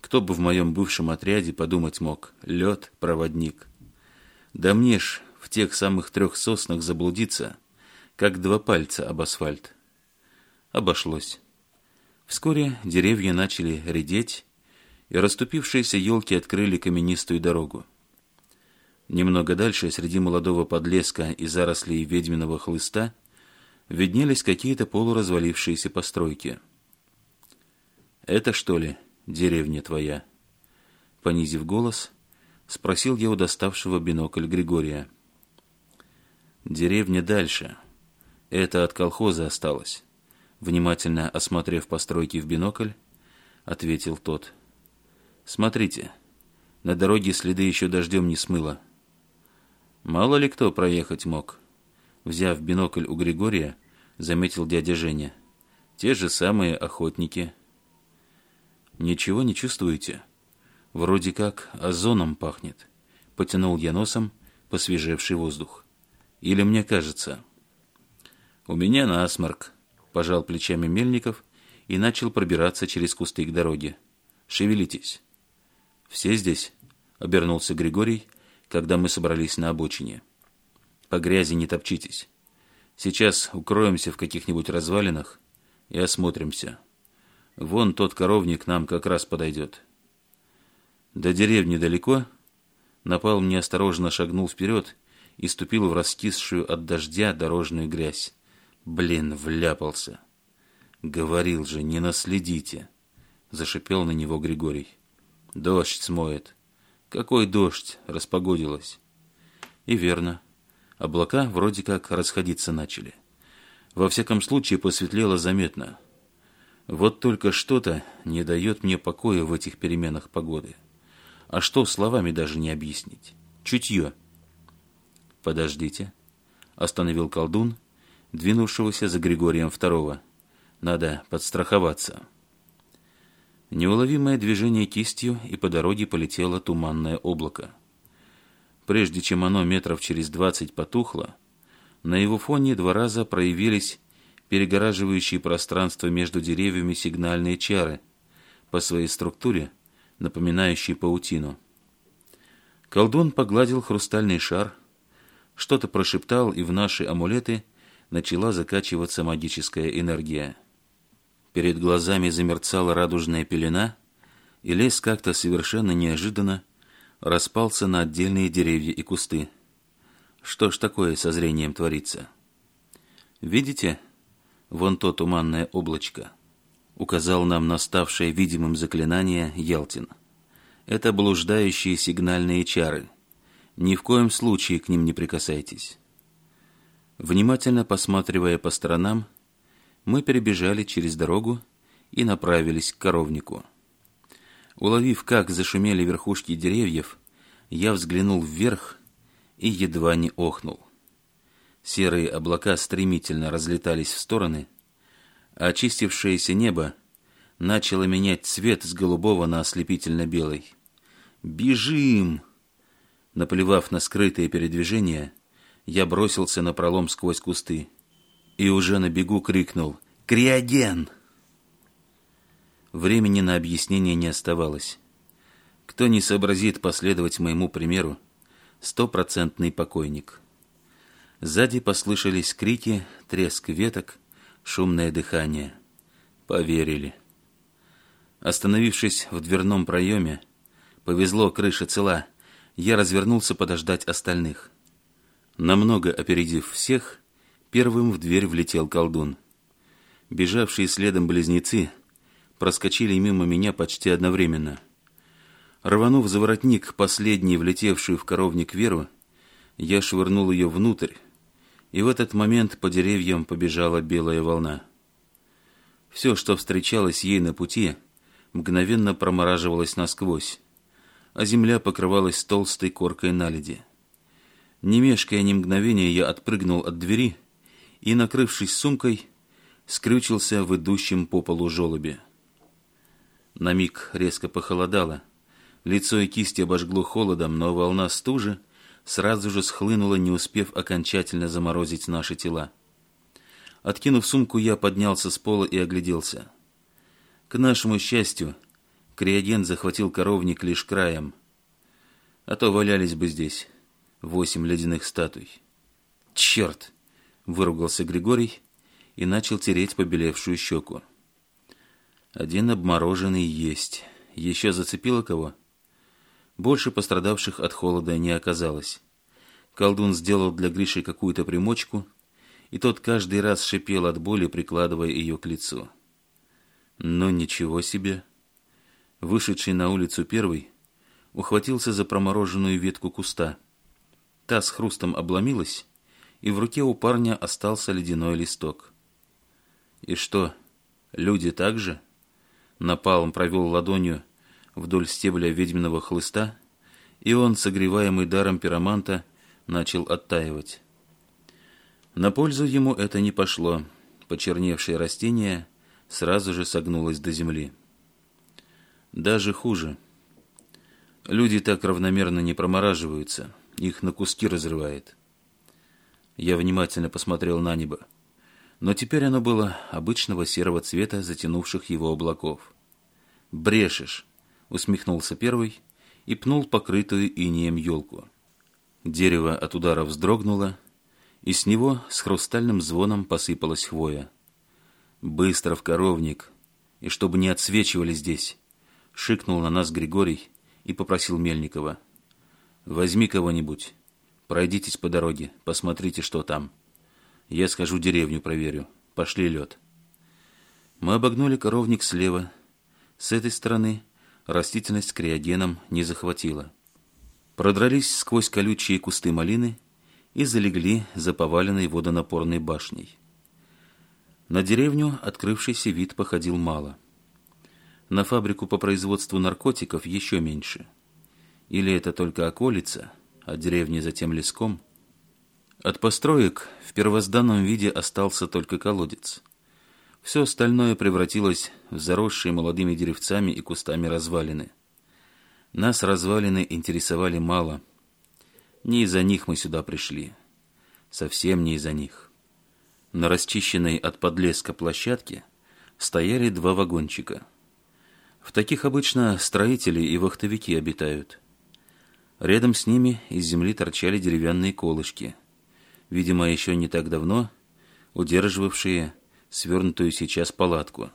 Кто бы в моем бывшем отряде подумать мог, лед, проводник. Да мне ж в тех самых трех соснах заблудиться, как два пальца об асфальт обошлось. Вскоре деревья начали редеть, и расступившиеся елки открыли каменистую дорогу. Немного дальше, среди молодого подлеска и зарослей ведьминого хлыста, виднелись какие-то полуразвалившиеся постройки. «Это, что ли, деревня твоя?» Понизив голос, спросил я у доставшего бинокль Григория. «Деревня дальше. Это от колхоза осталось. Внимательно осмотрев постройки в бинокль, ответил тот. «Смотрите, на дороге следы еще дождем не смыло. Мало ли кто проехать мог». Взяв бинокль у Григория, заметил дядя Женя. «Те же самые охотники». «Ничего не чувствуете? Вроде как озоном пахнет». Потянул я носом посвежевший воздух. «Или мне кажется?» «У меня насморк», Пожал плечами Мельников и начал пробираться через кусты к дороге. «Шевелитесь!» «Все здесь?» — обернулся Григорий, когда мы собрались на обочине. «По грязи не топчитесь. Сейчас укроемся в каких-нибудь развалинах и осмотримся. Вон тот коровник нам как раз подойдет». До деревни далеко. Напал мне осторожно шагнул вперед и ступил в раскисшую от дождя дорожную грязь. Блин, вляпался. Говорил же, не наследите. Зашипел на него Григорий. Дождь смоет. Какой дождь? Распогодилось. И верно. Облака вроде как расходиться начали. Во всяком случае, посветлело заметно. Вот только что-то не дает мне покоя в этих переменах погоды. А что словами даже не объяснить. Чутье. «Подождите», — остановил колдун двинувшегося за Григорием II. Надо подстраховаться. Неуловимое движение кистью, и по дороге полетело туманное облако. Прежде чем оно метров через двадцать потухло, на его фоне два раза проявились перегораживающие пространство между деревьями сигнальные чары, по своей структуре напоминающие паутину. Колдун погладил хрустальный шар, что-то прошептал, и в наши амулеты – начала закачиваться магическая энергия. Перед глазами замерцала радужная пелена, и лес как-то совершенно неожиданно распался на отдельные деревья и кусты. Что ж такое со зрением творится? Видите? Вон то туманное облачко. Указал нам наставшее видимым заклинание Ялтин. Это блуждающие сигнальные чары. Ни в коем случае к ним не прикасайтесь. Внимательно посматривая по сторонам, мы перебежали через дорогу и направились к коровнику. Уловив, как зашумели верхушки деревьев, я взглянул вверх и едва не охнул. Серые облака стремительно разлетались в стороны, а очистившееся небо начало менять цвет с голубого на ослепительно-белый. «Бежим!» Наплевав на скрытые передвижения, я бросился на пролом сквозь кусты и уже на бегу крикнул «Криоген!». Времени на объяснение не оставалось. Кто не сообразит последовать моему примеру, стопроцентный покойник. Сзади послышались крики, треск веток, шумное дыхание. Поверили. Остановившись в дверном проеме, повезло, крыша цела, я развернулся подождать остальных. Намного опередив всех, первым в дверь влетел колдун. Бежавшие следом близнецы проскочили мимо меня почти одновременно. Рванув за воротник последней влетевшую в коровник Веру, я швырнул ее внутрь, и в этот момент по деревьям побежала белая волна. Все, что встречалось ей на пути, мгновенно промораживалось насквозь, а земля покрывалась толстой коркой наледи. Не мешкая ни мгновения, я отпрыгнул от двери и, накрывшись сумкой, скрючился в идущем по полу желобе. На миг резко похолодало. Лицо и кисти обожгло холодом, но волна стужи сразу же схлынула, не успев окончательно заморозить наши тела. Откинув сумку, я поднялся с пола и огляделся. К нашему счастью, криоген захватил коровник лишь краем, а то валялись бы здесь восемь ледяных статуй. «Черт!» — выругался Григорий и начал тереть побелевшую щеку. «Один обмороженный есть. Еще зацепило кого?» Больше пострадавших от холода не оказалось. Колдун сделал для Гриши какую-то примочку, и тот каждый раз шипел от боли, прикладывая ее к лицу. Но ничего себе! Вышедший на улицу первый ухватился за промороженную ветку куста — Та с хрустом обломилась, и в руке у парня остался ледяной листок. «И что, люди так же?» Напалм провел ладонью вдоль стебля ведьминого хлыста, и он, согреваемый даром пироманта, начал оттаивать. На пользу ему это не пошло. Почерневшее растение сразу же согнулось до земли. Даже хуже. Люди так равномерно не промораживаются – их на куски разрывает. Я внимательно посмотрел на небо. Но теперь оно было обычного серого цвета затянувших его облаков. «Брешешь!» — усмехнулся первый и пнул покрытую инеем елку. Дерево от удара вздрогнуло, и с него с хрустальным звоном посыпалась хвоя. «Быстро в коровник, и чтобы не отсвечивали здесь!» — шикнул на нас Григорий и попросил Мельникова — Возьми кого-нибудь. Пройдитесь по дороге, посмотрите, что там. Я схожу деревню проверю. Пошли лед. Мы обогнули коровник слева. С этой стороны растительность с криогеном не захватила. Продрались сквозь колючие кусты малины и залегли за поваленной водонапорной башней. На деревню открывшийся вид походил мало. На фабрику по производству наркотиков еще меньше – или это только околица, а деревни затем леском? От построек в первозданном виде остался только колодец. Все остальное превратилось в заросшие молодыми деревцами и кустами развалины. Нас развалины интересовали мало. Не из-за них мы сюда пришли. Совсем не из-за них. На расчищенной от подлеска площадке стояли два вагончика. В таких обычно строители и вахтовики обитают – Рядом с ними из земли торчали деревянные колышки, видимо, еще не так давно удерживавшие свернутую сейчас палатку.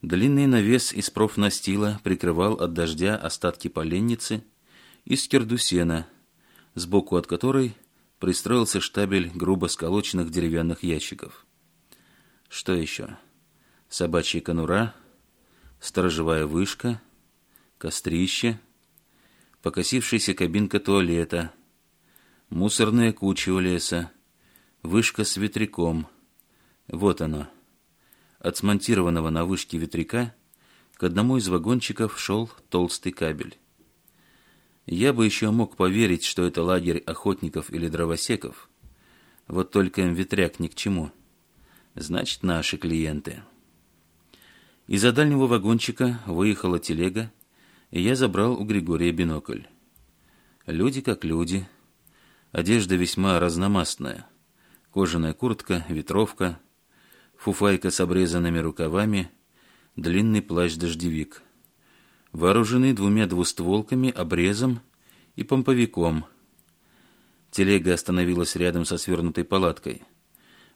Длинный навес из профнастила прикрывал от дождя остатки поленницы и скирду сена, сбоку от которой пристроился штабель грубо сколоченных деревянных ящиков. Что еще? Собачья конура, сторожевая вышка, кострище — покосившаяся кабинка туалета, мусорная куча у леса, вышка с ветряком. Вот оно. От смонтированного на вышке ветряка к одному из вагончиков шел толстый кабель. Я бы еще мог поверить, что это лагерь охотников или дровосеков. Вот только им ветряк ни к чему. Значит, наши клиенты. Из-за дальнего вагончика выехала телега и я забрал у Григория бинокль. Люди как люди. Одежда весьма разномастная. Кожаная куртка, ветровка, фуфайка с обрезанными рукавами, длинный плащ-дождевик. Вооружены двумя двустволками, обрезом и помповиком. Телега остановилась рядом со свернутой палаткой.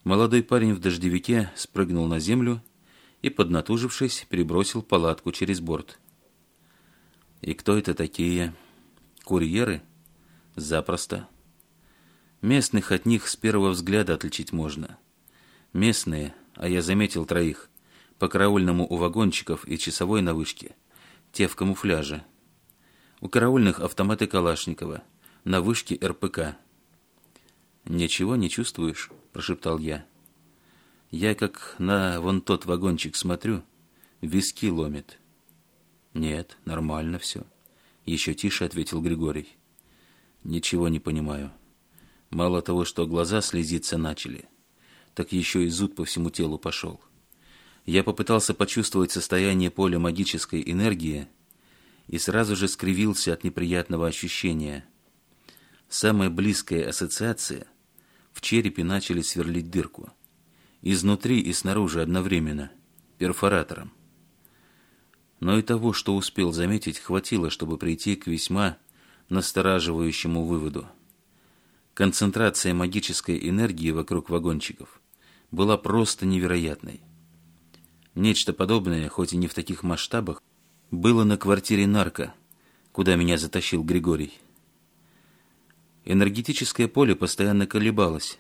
Молодой парень в дождевике спрыгнул на землю и, поднатужившись, перебросил палатку через борт. И кто это такие? Курьеры? Запросто. Местных от них с первого взгляда отличить можно. Местные, а я заметил троих, по караульному у вагончиков и часовой на вышке, те в камуфляже. У караульных автоматы Калашникова, на вышке РПК. «Ничего не чувствуешь?» – прошептал я. «Я как на вон тот вагончик смотрю, виски ломит». «Нет, нормально все», — еще тише ответил Григорий. «Ничего не понимаю. Мало того, что глаза слезиться начали, так еще и зуд по всему телу пошел. Я попытался почувствовать состояние поля магической энергии и сразу же скривился от неприятного ощущения. Самая близкая ассоциация — в черепе начали сверлить дырку. Изнутри и снаружи одновременно, перфоратором но и того, что успел заметить, хватило, чтобы прийти к весьма настораживающему выводу. Концентрация магической энергии вокруг вагончиков была просто невероятной. Нечто подобное, хоть и не в таких масштабах, было на квартире нарко, куда меня затащил Григорий. Энергетическое поле постоянно колебалось,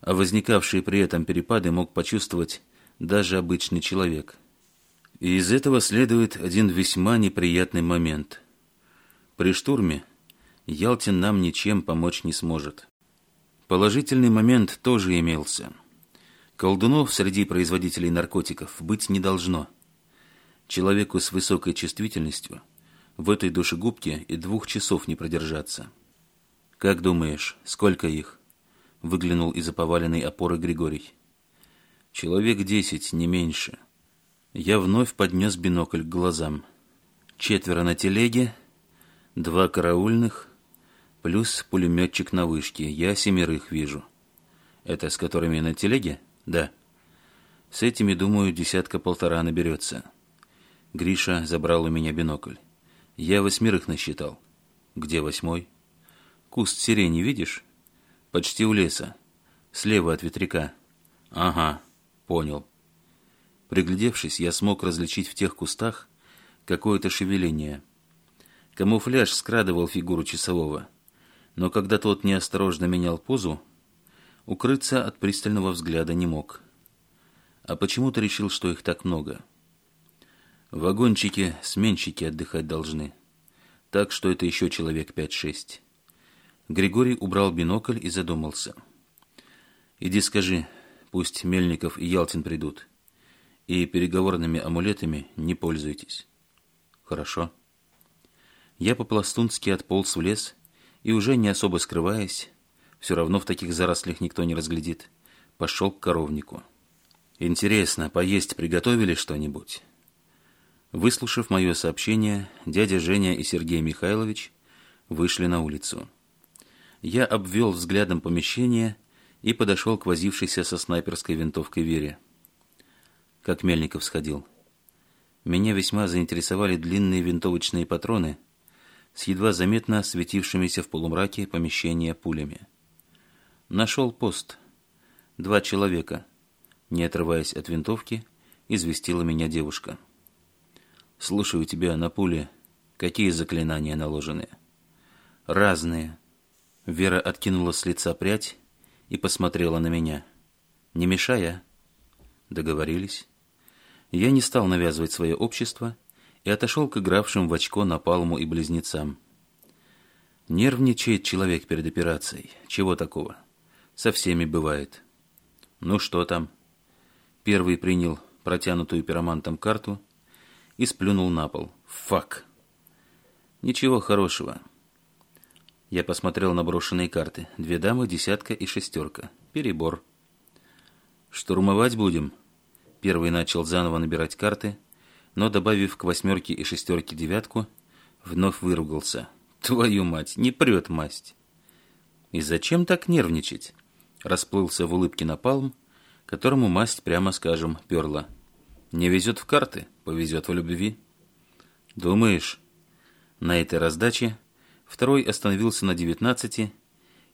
а возникавшие при этом перепады мог почувствовать даже обычный человек – и из этого следует один весьма неприятный момент. При штурме Ялтин нам ничем помочь не сможет. Положительный момент тоже имелся. Колдунов среди производителей наркотиков быть не должно. Человеку с высокой чувствительностью в этой душегубке и двух часов не продержаться. «Как думаешь, сколько их?» — выглянул из-за поваленной опоры Григорий. «Человек десять, не меньше». Я вновь поднес бинокль к глазам. Четверо на телеге, два караульных, плюс пулеметчик на вышке. Я семерых вижу. Это с которыми на телеге? Да. С этими, думаю, десятка-полтора наберется. Гриша забрал у меня бинокль. Я восьмерых насчитал. Где восьмой? Куст сирени, видишь? Почти у леса. Слева от ветряка. Ага, понял. Приглядевшись, я смог различить в тех кустах какое-то шевеление. Камуфляж скрадывал фигуру часового, но когда тот неосторожно менял позу, укрыться от пристального взгляда не мог. А почему-то решил, что их так много. Вагончики, сменщики отдыхать должны. Так что это еще человек пять-шесть. Григорий убрал бинокль и задумался. «Иди скажи, пусть Мельников и Ялтин придут» и переговорными амулетами не пользуйтесь». «Хорошо». Я по-пластунски отполз в лес и, уже не особо скрываясь, все равно в таких зарослях никто не разглядит, пошел к коровнику. «Интересно, поесть приготовили что-нибудь?» Выслушав мое сообщение, дядя Женя и Сергей Михайлович вышли на улицу. Я обвел взглядом помещение и подошел к возившейся со снайперской винтовкой Вере как Мельников сходил. Меня весьма заинтересовали длинные винтовочные патроны с едва заметно светившимися в полумраке помещения пулями. Нашел пост. Два человека. Не отрываясь от винтовки, известила меня девушка. «Слушаю тебя на пуле. Какие заклинания наложены?» «Разные». Вера откинула с лица прядь и посмотрела на меня. «Не мешая?» а?» «Договорились». Я не стал навязывать свое общество и отошел к игравшим в очко Напалму и близнецам. Нервничает человек перед операцией. Чего такого? Со всеми бывает. Ну что там? Первый принял протянутую пиромантом карту и сплюнул на пол. Фак! Ничего хорошего. Я посмотрел на брошенные карты. Две дамы, десятка и шестерка. Перебор. «Штурмовать будем?» Первый начал заново набирать карты, но, добавив к восьмерке и шестерке девятку, вновь выругался. «Твою мать, не прет масть!» «И зачем так нервничать?» Расплылся в улыбке напалм, которому масть, прямо скажем, перла. «Не везет в карты, повезет в любви». «Думаешь?» На этой раздаче второй остановился на девятнадцати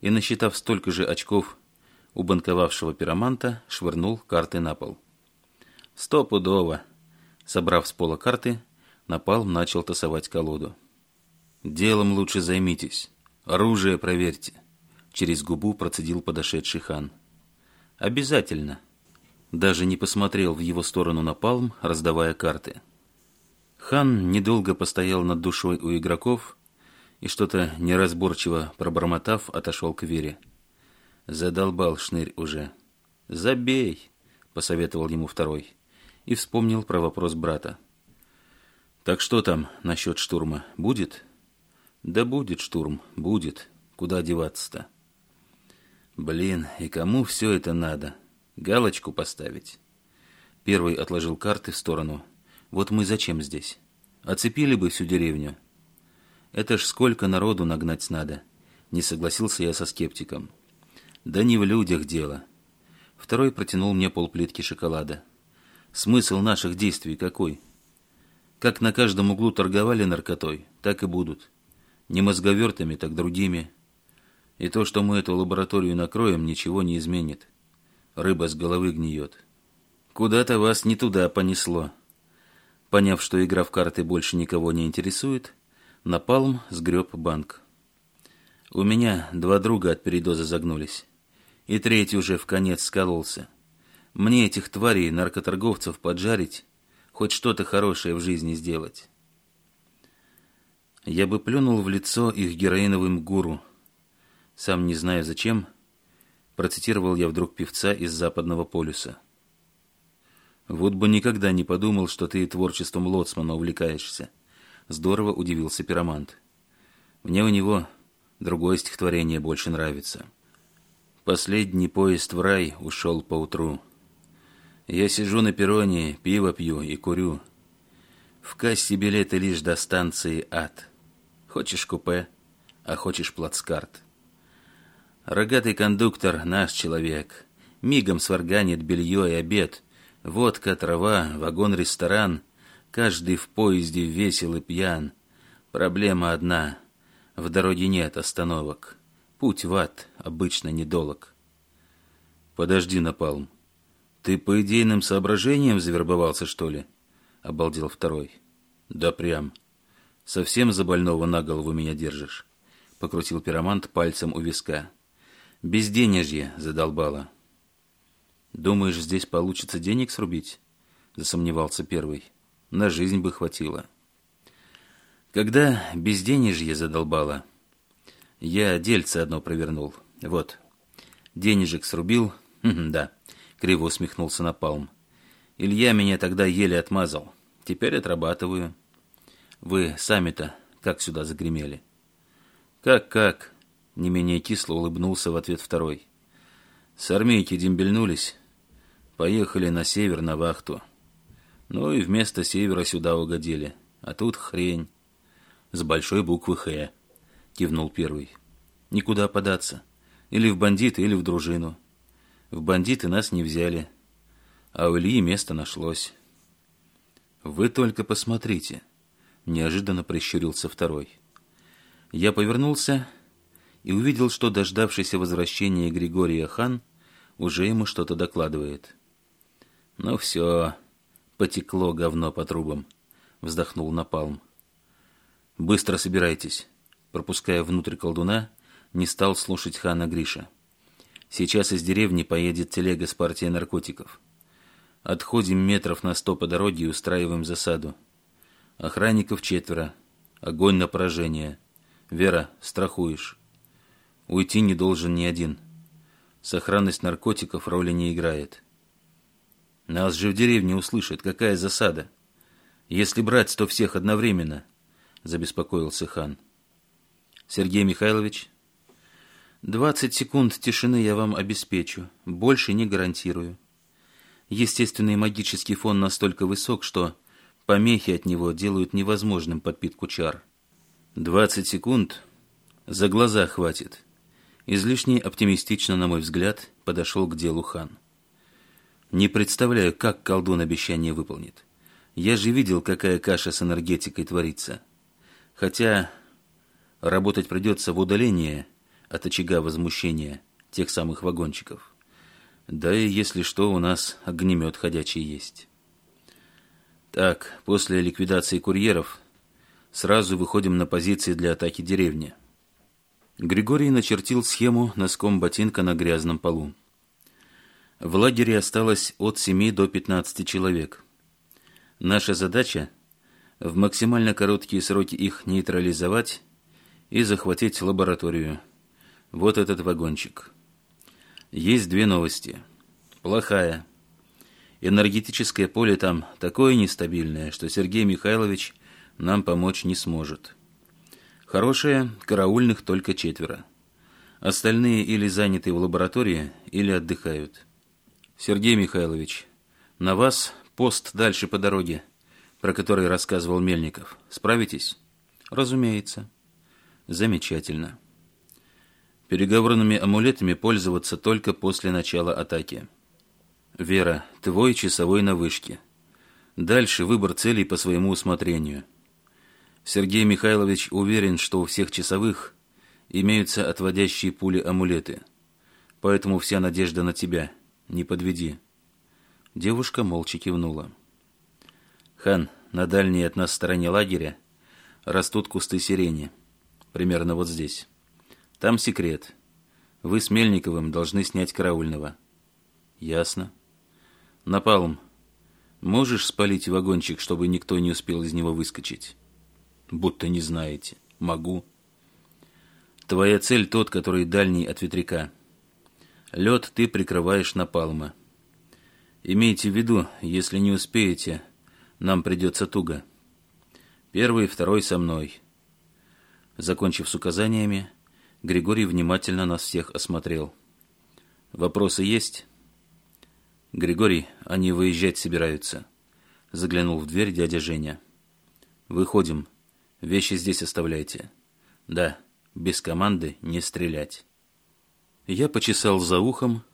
и, насчитав столько же очков у банковавшего пироманта, швырнул карты на пол. Стопудово. Собрав с пола карты, Напалм начал тасовать колоду. «Делом лучше займитесь. Оружие проверьте». Через губу процедил подошедший хан. «Обязательно». Даже не посмотрел в его сторону Напалм, раздавая карты. Хан недолго постоял над душой у игроков и, что-то неразборчиво пробормотав, отошел к Вере. Задолбал шнырь уже. «Забей!» — посоветовал ему второй и вспомнил про вопрос брата. «Так что там насчет штурма? Будет?» «Да будет штурм, будет. Куда деваться-то?» «Блин, и кому все это надо? Галочку поставить?» Первый отложил карты в сторону. «Вот мы зачем здесь? Оцепили бы всю деревню». «Это ж сколько народу нагнать надо!» Не согласился я со скептиком. «Да не в людях дело». Второй протянул мне полплитки шоколада. Смысл наших действий какой? Как на каждом углу торговали наркотой, так и будут. Не мозговертами, так другими. И то, что мы эту лабораторию накроем, ничего не изменит. Рыба с головы гниет. Куда-то вас не туда понесло. Поняв, что игра в карты больше никого не интересует, Напалм сгреб банк. У меня два друга от передоза загнулись. И третий уже в конец скололся. Мне этих тварей, наркоторговцев, поджарить, хоть что-то хорошее в жизни сделать. Я бы плюнул в лицо их героиновым гуру. Сам не знаю зачем, процитировал я вдруг певца из Западного полюса. Вот бы никогда не подумал, что ты творчеством Лоцмана увлекаешься. Здорово удивился пиромант. Мне у него другое стихотворение больше нравится. Последний поезд в рай ушел поутру. Я сижу на перроне, пиво пью и курю. В кассе билеты лишь до станции «Ад». Хочешь купе, а хочешь плацкарт. Рогатый кондуктор — наш человек. Мигом сварганит белье и обед. Водка, трава, вагон-ресторан. Каждый в поезде весел и пьян. Проблема одна. В дороге нет остановок. Путь в ад обычно недолог. Подожди, Напалм. «Ты по идейным соображениям завербовался, что ли?» — обалдел второй. «Да прям. Совсем за больного на голову меня держишь», — покрутил пиромант пальцем у виска. «Безденежье задолбало». «Думаешь, здесь получится денег срубить?» — засомневался первый. «На жизнь бы хватило». «Когда безденежье задолбало, я дельце одно провернул. Вот. Денежек срубил, да». Криво усмехнулся Напалм. Илья меня тогда еле отмазал. Теперь отрабатываю. Вы сами-то как сюда загремели? Как-как? Не менее кисло улыбнулся в ответ второй. С армейки дембельнулись. Поехали на север на вахту. Ну и вместо севера сюда угодили. А тут хрень. С большой буквы «Х», — кивнул первый. Никуда податься. Или в бандиты, или в дружину. В бандиты нас не взяли, а у Ильи место нашлось. «Вы только посмотрите!» — неожиданно прищурился второй. Я повернулся и увидел, что дождавшийся возвращения Григория хан уже ему что-то докладывает. «Ну все, потекло говно по трубам», — вздохнул Напалм. «Быстро собирайтесь», — пропуская внутрь колдуна, не стал слушать хана Гриша. Сейчас из деревни поедет телега с партией наркотиков. Отходим метров на сто по дороге и устраиваем засаду. Охранников четверо. Огонь на поражение. Вера, страхуешь. Уйти не должен ни один. Сохранность наркотиков роли не играет. Нас же в деревне услышат. Какая засада? Если брать, то всех одновременно, — забеспокоился хан. Сергей Михайлович, 20 секунд тишины я вам обеспечу, больше не гарантирую. Естественный магический фон настолько высок, что помехи от него делают невозможным подпитку чар. 20 секунд за глаза хватит. Излишне оптимистично, на мой взгляд, подошел к делу хан. Не представляю, как колдун обещание выполнит. Я же видел, какая каша с энергетикой творится. Хотя работать придется в удаление, от очага возмущения тех самых вагончиков. Да и, если что, у нас огнемет ходячий есть. Так, после ликвидации курьеров сразу выходим на позиции для атаки деревни. Григорий начертил схему носком ботинка на грязном полу. В лагере осталось от 7 до 15 человек. Наша задача – в максимально короткие сроки их нейтрализовать и захватить лабораторию – вот этот вагончик. Есть две новости. Плохая. Энергетическое поле там такое нестабильное, что Сергей Михайлович нам помочь не сможет. Хорошее, караульных только четверо. Остальные или заняты в лаборатории, или отдыхают. Сергей Михайлович, на вас пост дальше по дороге, про который рассказывал Мельников. Справитесь? Разумеется. Замечательно. Переговорными амулетами пользоваться только после начала атаки. Вера, твой часовой на вышке. Дальше выбор целей по своему усмотрению. Сергей Михайлович уверен, что у всех часовых имеются отводящие пули амулеты. Поэтому вся надежда на тебя. Не подведи. Девушка молча кивнула. Хан, на дальней от нас стороне лагеря растут кусты сирени. Примерно вот здесь. Там секрет. Вы с Мельниковым должны снять караульного». «Ясно. Напалм, можешь спалить вагончик, чтобы никто не успел из него выскочить?» «Будто не знаете. Могу». «Твоя цель тот, который дальний от ветряка. Лед ты прикрываешь напалма. Имейте в виду, если не успеете, нам придется туго. Первый второй со мной». Закончив с указаниями, Григорий внимательно нас всех осмотрел. «Вопросы есть?» «Григорий, они выезжать собираются», — заглянул в дверь дядя Женя. «Выходим. Вещи здесь оставляйте. Да, без команды не стрелять». Я почесал за ухом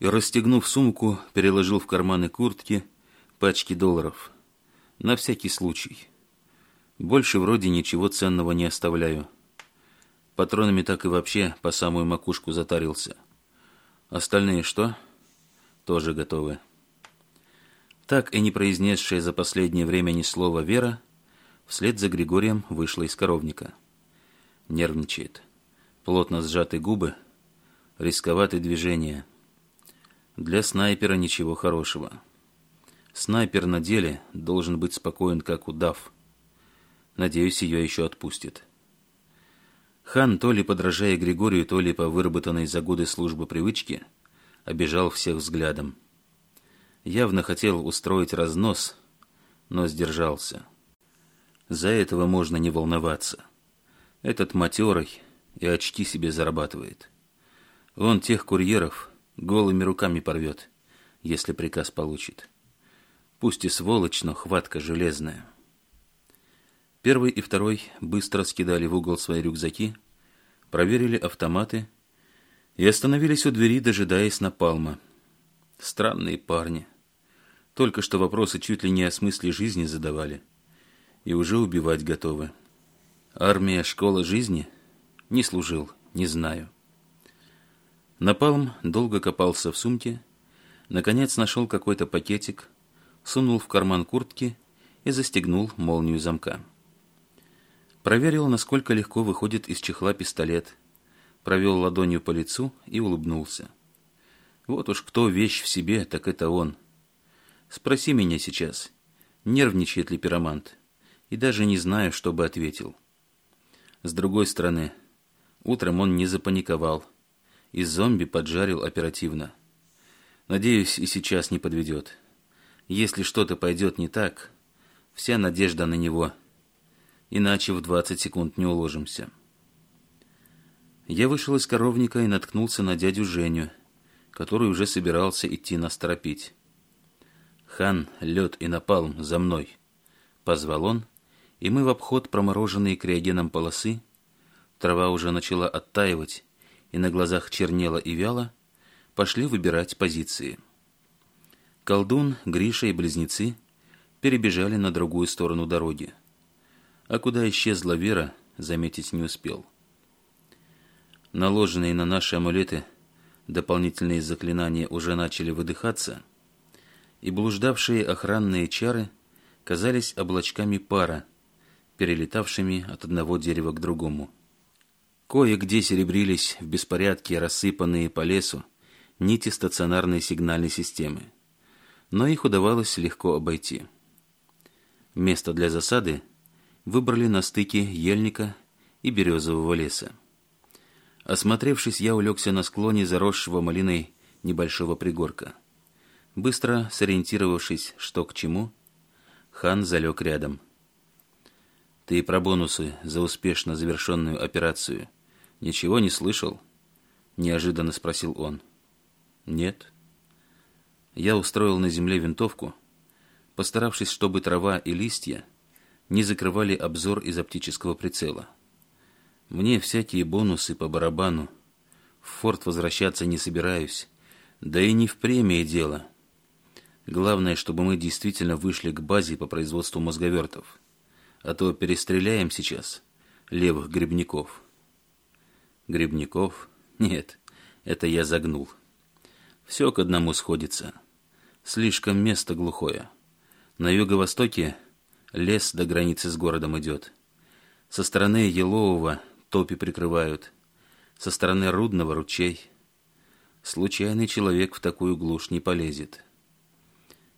и, расстегнув сумку, переложил в карманы куртки пачки долларов. На всякий случай. Больше вроде ничего ценного не оставляю. Патронами так и вообще по самую макушку затарился. Остальные что? Тоже готовы. Так и не произнесшая за последнее время ни слова Вера, вслед за Григорием вышла из коровника. Нервничает. Плотно сжаты губы, рисковатые движения. Для снайпера ничего хорошего. Снайпер на деле должен быть спокоен, как удав. Надеюсь, ее еще отпустит. Хан, то ли подражая Григорию, то ли по выработанной за годы службы привычке, обижал всех взглядом. Явно хотел устроить разнос, но сдержался. За этого можно не волноваться. Этот матерый и очки себе зарабатывает. Он тех курьеров голыми руками порвет, если приказ получит. Пусть и сволочь, но хватка железная. Первый и второй быстро скидали в угол свои рюкзаки, проверили автоматы и остановились у двери, дожидаясь напалма. Странные парни. Только что вопросы чуть ли не о смысле жизни задавали. И уже убивать готовы. Армия, школа жизни? Не служил, не знаю. Напалм долго копался в сумке, наконец нашел какой-то пакетик, сунул в карман куртки и застегнул молнию замка. Проверил, насколько легко выходит из чехла пистолет. Провел ладонью по лицу и улыбнулся. Вот уж кто вещь в себе, так это он. Спроси меня сейчас, нервничает ли пиромант. И даже не знаю, что бы ответил. С другой стороны, утром он не запаниковал. И зомби поджарил оперативно. Надеюсь, и сейчас не подведет. Если что-то пойдет не так, вся надежда на него – иначе в 20 секунд не уложимся. Я вышел из коровника и наткнулся на дядю Женю, который уже собирался идти нас торопить. «Хан, лед и напалм, за мной!» — позвал он, и мы в обход промороженные криогеном полосы, трава уже начала оттаивать, и на глазах чернела и вяло, пошли выбирать позиции. Колдун, Гриша и близнецы перебежали на другую сторону дороги — а куда исчезла вера, заметить не успел. Наложенные на наши амулеты дополнительные заклинания уже начали выдыхаться, и блуждавшие охранные чары казались облачками пара, перелетавшими от одного дерева к другому. Кое-где серебрились в беспорядке рассыпанные по лесу нити стационарной сигнальной системы, но их удавалось легко обойти. Место для засады – выбрали на стыке ельника и березового леса. Осмотревшись, я улегся на склоне заросшего малиной небольшого пригорка. Быстро сориентировавшись, что к чему, хан залег рядом. «Ты про бонусы за успешно завершенную операцию ничего не слышал?» — неожиданно спросил он. «Нет». Я устроил на земле винтовку, постаравшись, чтобы трава и листья — не закрывали обзор из оптического прицела. Мне всякие бонусы по барабану. В форт возвращаться не собираюсь. Да и не в премии дело. Главное, чтобы мы действительно вышли к базе по производству мозговертов. А то перестреляем сейчас левых грибников. Грибников? Нет, это я загнул. Все к одному сходится. Слишком место глухое. На юго-востоке Лес до границы с городом идет. Со стороны Елового топи прикрывают. Со стороны Рудного ручей. Случайный человек в такую глушь не полезет.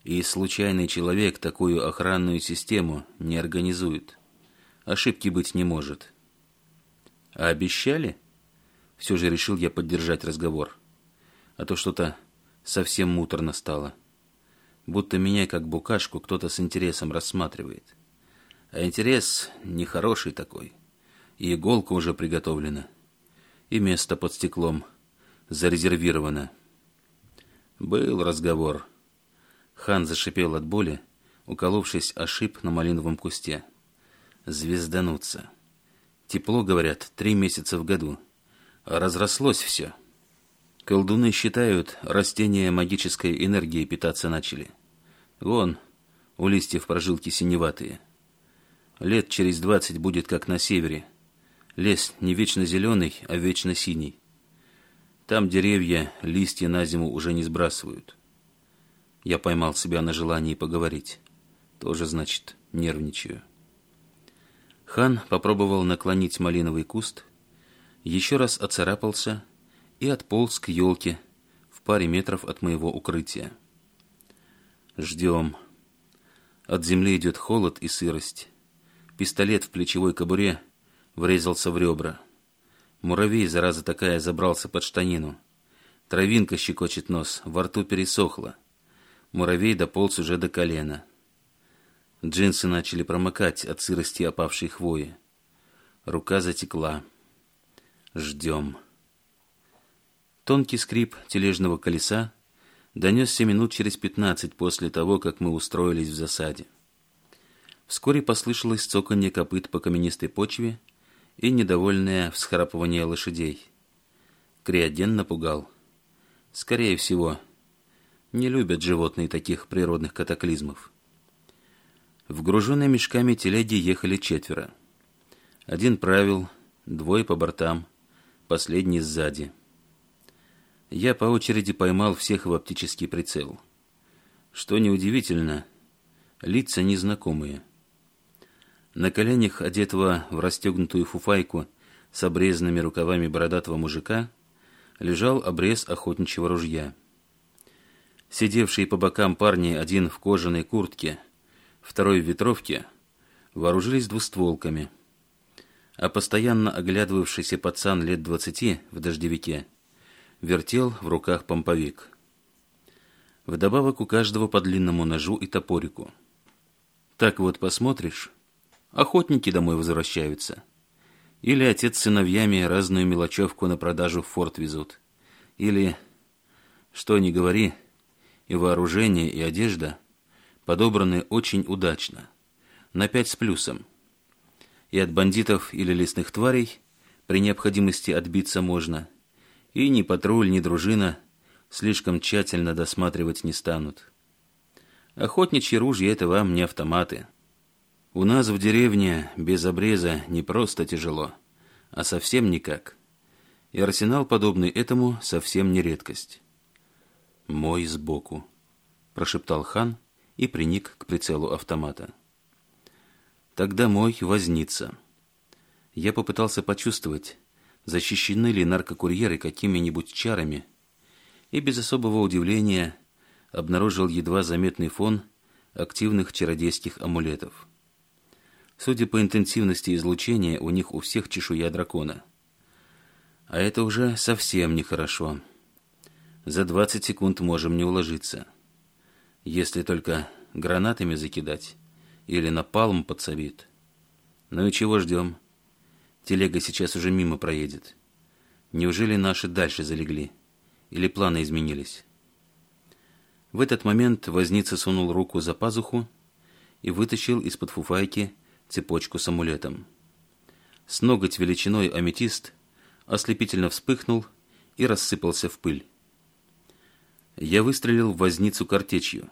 И случайный человек такую охранную систему не организует. Ошибки быть не может. А обещали? Все же решил я поддержать разговор. А то что-то совсем муторно стало будто меня, как букашку, кто-то с интересом рассматривает. А интерес нехороший такой. И иголка уже приготовлена. И место под стеклом зарезервировано. Был разговор. Хан зашипел от боли, уколовшись ошиб на малиновом кусте. Звездануться. Тепло, говорят, три месяца в году. А разрослось все. Колдуны считают, растения магической энергией питаться начали. — Вон, у листьев прожилки синеватые. Лет через двадцать будет, как на севере. Лес не вечно зеленый, а вечно синий. Там деревья листья на зиму уже не сбрасывают. Я поймал себя на желании поговорить. Тоже, значит, нервничаю. Хан попробовал наклонить малиновый куст, еще раз оцарапался и отполз к елке в паре метров от моего укрытия. Ждем. От земли идет холод и сырость. Пистолет в плечевой кобуре врезался в ребра. Муравей, зараза такая, забрался под штанину. Травинка щекочет нос, во рту пересохло. Муравей дополз уже до колена. Джинсы начали промокать от сырости опавшей хвои. Рука затекла. Ждем. Тонкий скрип тележного колеса донесся минут через пятнадцать после того, как мы устроились в засаде. Вскоре послышалось цоканье копыт по каменистой почве и недовольное всхрапывание лошадей. Криоген напугал. Скорее всего, не любят животные таких природных катаклизмов. Вгруженные мешками телеги ехали четверо. Один правил, двое по бортам, последний сзади – я по очереди поймал всех в оптический прицел. Что неудивительно, лица незнакомые. На коленях одетого в расстегнутую фуфайку с обрезанными рукавами бородатого мужика лежал обрез охотничьего ружья. Сидевшие по бокам парни, один в кожаной куртке, второй в ветровке, вооружились двустволками. А постоянно оглядывавшийся пацан лет двадцати в дождевике – вертел в руках помповик. Вдобавок у каждого по длинному ножу и топорику. Так вот посмотришь, охотники домой возвращаются. Или отец с сыновьями разную мелочевку на продажу в форт везут. Или, что ни говори, и вооружение, и одежда подобраны очень удачно. На пять с плюсом. И от бандитов или лесных тварей при необходимости отбиться можно – и ни патруль, ни дружина слишком тщательно досматривать не станут. Охотничьи ружья — это вам не автоматы. У нас в деревне без обреза не просто тяжело, а совсем никак. И арсенал, подобный этому, совсем не редкость. «Мой сбоку», — прошептал хан и приник к прицелу автомата. «Тогда мой вознится». Я попытался почувствовать, защищены ли наркокурьеры какими-нибудь чарами, и без особого удивления обнаружил едва заметный фон активных чародейских амулетов. Судя по интенсивности излучения, у них у всех чешуя дракона. А это уже совсем нехорошо. За 20 секунд можем не уложиться. Если только гранатами закидать или напалм подсобит. Ну и чего ждем? — Телега сейчас уже мимо проедет. Неужели наши дальше залегли? Или планы изменились? В этот момент возница сунул руку за пазуху и вытащил из-под фуфайки цепочку с амулетом. С ноготь величиной аметист ослепительно вспыхнул и рассыпался в пыль. Я выстрелил в возницу картечью,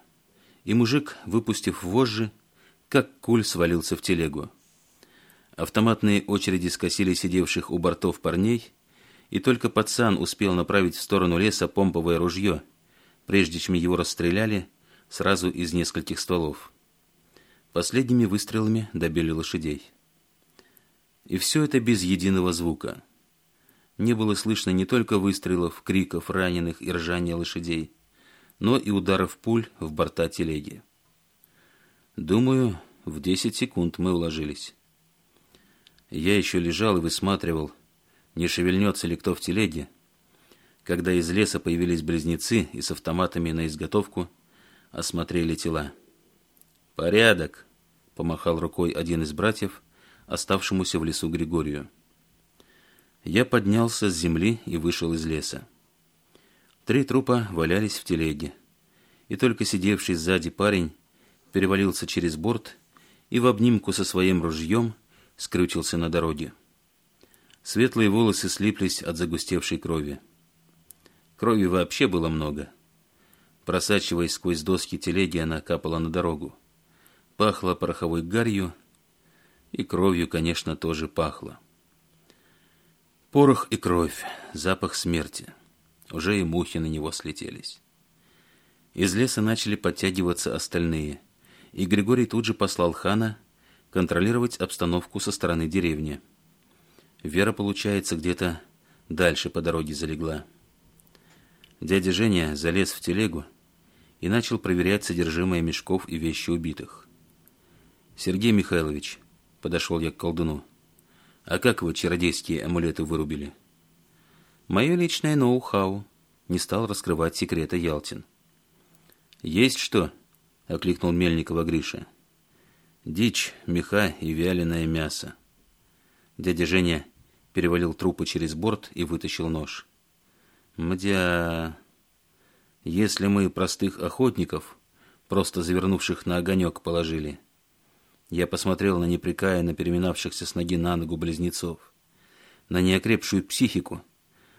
и мужик, выпустив вожжи, как куль свалился в телегу. Автоматные очереди скосили сидевших у бортов парней, и только пацан успел направить в сторону леса помповое ружье, прежде чем его расстреляли сразу из нескольких стволов. Последними выстрелами добили лошадей. И все это без единого звука. Не было слышно не только выстрелов, криков раненых и ржания лошадей, но и ударов пуль в борта телеги. Думаю, в 10 секунд мы уложились. Я еще лежал и высматривал, не шевельнется ли кто в телеге, когда из леса появились близнецы и с автоматами на изготовку осмотрели тела. «Порядок!» — помахал рукой один из братьев, оставшемуся в лесу Григорию. Я поднялся с земли и вышел из леса. Три трупа валялись в телеге, и только сидевший сзади парень перевалился через борт и в обнимку со своим ружьем скрючился на дороге. Светлые волосы слиплись от загустевшей крови. Крови вообще было много. Просачиваясь сквозь доски телеги, она капала на дорогу. Пахло пороховой гарью, и кровью, конечно, тоже пахло. Порох и кровь, запах смерти. Уже и мухи на него слетелись. Из леса начали подтягиваться остальные, и Григорий тут же послал хана контролировать обстановку со стороны деревни. Вера, получается, где-то дальше по дороге залегла. Дядя Женя залез в телегу и начал проверять содержимое мешков и вещи убитых. «Сергей Михайлович», — подошел я к колдуну, — «а как вы чародейские амулеты вырубили?» «Мое личное ноу-хау», — не стал раскрывать секрета Ялтин. «Есть что?» — окликнул Мельникова Гриша. Дичь, меха и вяленое мясо. Дядя Женя перевалил трупы через борт и вытащил нож. Мдя... Если мы простых охотников, просто завернувших на огонек, положили. Я посмотрел на непрекаянно переминавшихся с ноги на ногу близнецов, на неокрепшую психику,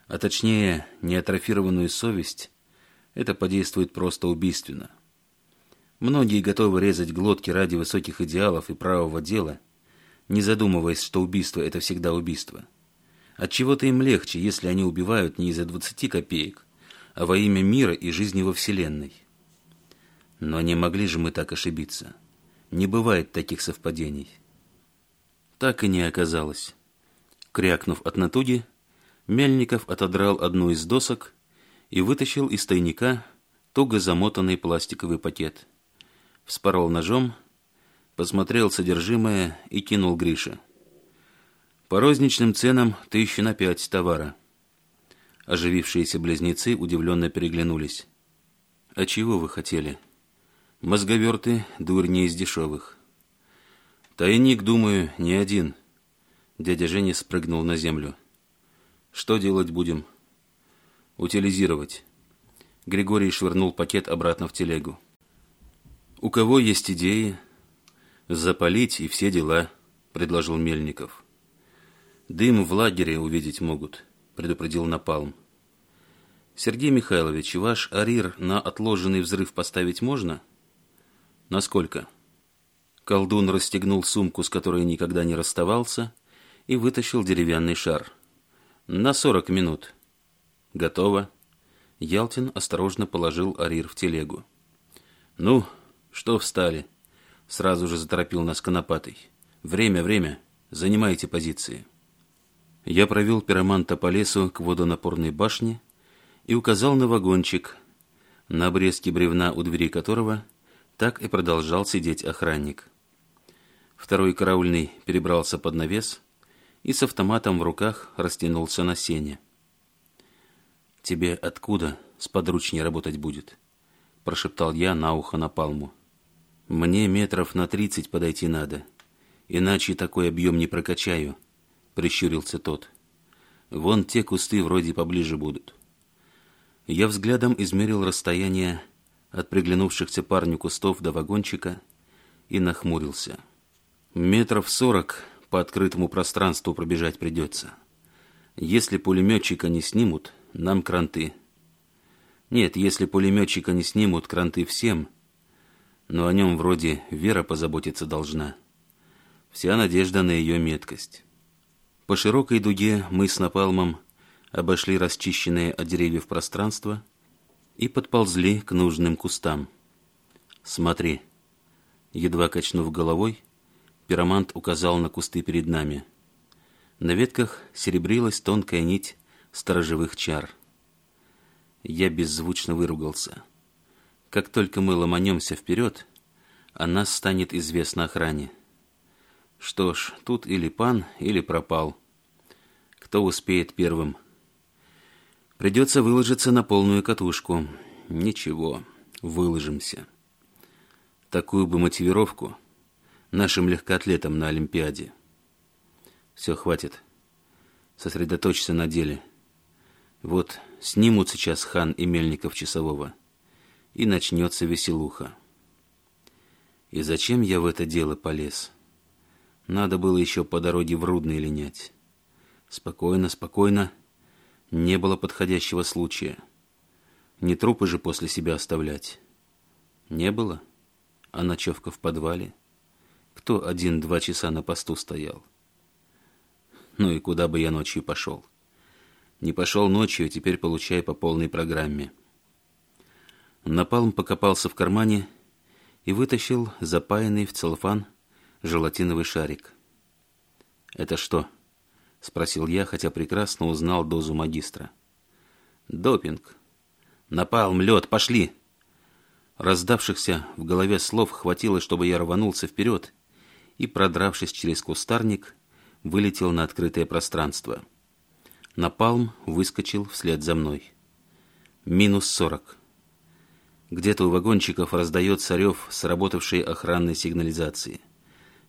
а точнее неатрофированную совесть, это подействует просто убийственно. Многие готовы резать глотки ради высоких идеалов и правого дела, не задумываясь, что убийство – это всегда убийство. От чего то им легче, если они убивают не из-за 20 копеек, а во имя мира и жизни во Вселенной. Но не могли же мы так ошибиться. Не бывает таких совпадений. Так и не оказалось. Крякнув от натуги, Мельников отодрал одну из досок и вытащил из тайника туго замотанный пластиковый пакет вспорол ножом, посмотрел содержимое и кинул Грише. По розничным ценам тысячи на пять товара. Оживившиеся близнецы удивленно переглянулись. «А чего вы хотели?» «Мозговерты, дурь не из дешевых». «Тайник, думаю, не один». Дядя Женя спрыгнул на землю. «Что делать будем?» «Утилизировать». Григорий швырнул пакет обратно в телегу. «У кого есть идеи?» «Запалить и все дела», — предложил Мельников. «Дым в лагере увидеть могут», — предупредил Напалм. «Сергей Михайлович, ваш арир на отложенный взрыв поставить можно?» «Насколько?» Колдун расстегнул сумку, с которой никогда не расставался, и вытащил деревянный шар. «На сорок минут». «Готово». Ялтин осторожно положил арир в телегу. «Ну, «Что встали?» Сразу же заторопил нас конопатой. «Время, время! Занимайте позиции!» Я провел пироманта по лесу к водонапорной башне и указал на вагончик, на обрезке бревна у двери которого так и продолжал сидеть охранник. Второй караульный перебрался под навес и с автоматом в руках растянулся на сене. «Тебе откуда с подручней работать будет?» – прошептал я на ухо на палму. Мне метров на тридцать подойти надо, иначе такой объем не прокачаю, прищурился тот. Вон те кусты вроде поближе будут. Я взглядом измерил расстояние от приглянувшихся парню кустов до вагончика и нахмурился. Метров сорок по открытому пространству пробежать придется. Если пулеметчика не снимут, нам кранты. Нет, если пулеметчика не снимут, кранты всем — но о нем вроде Вера позаботиться должна. Вся надежда на ее меткость. По широкой дуге мы с Напалмом обошли расчищенное от деревьев пространство и подползли к нужным кустам. «Смотри!» Едва качнув головой, пиромант указал на кусты перед нами. На ветках серебрилась тонкая нить сторожевых чар. Я беззвучно выругался. Как только мы ломанемся вперед, о нас станет известно охране. Что ж, тут или пан, или пропал. Кто успеет первым? Придется выложиться на полную катушку. Ничего, выложимся. Такую бы мотивировку нашим легкоатлетам на Олимпиаде. Все, хватит. Сосредоточься на деле. Вот снимут сейчас хан и Мельников часового и начнется веселуха. И зачем я в это дело полез? Надо было еще по дороге в Рудный линять. Спокойно, спокойно. Не было подходящего случая. Не трупы же после себя оставлять. Не было. А ночевка в подвале. Кто один-два часа на посту стоял? Ну и куда бы я ночью пошел? Не пошел ночью, а теперь получай по полной программе. Напалм покопался в кармане и вытащил запаянный в целлофан желатиновый шарик. «Это что?» — спросил я, хотя прекрасно узнал дозу магистра. «Допинг. Напалм, лед, пошли!» Раздавшихся в голове слов хватило, чтобы я рванулся вперед и, продравшись через кустарник, вылетел на открытое пространство. Напалм выскочил вслед за мной. «Минус сорок». Где-то у вагончиков раздает рев сработавшей охранной сигнализации.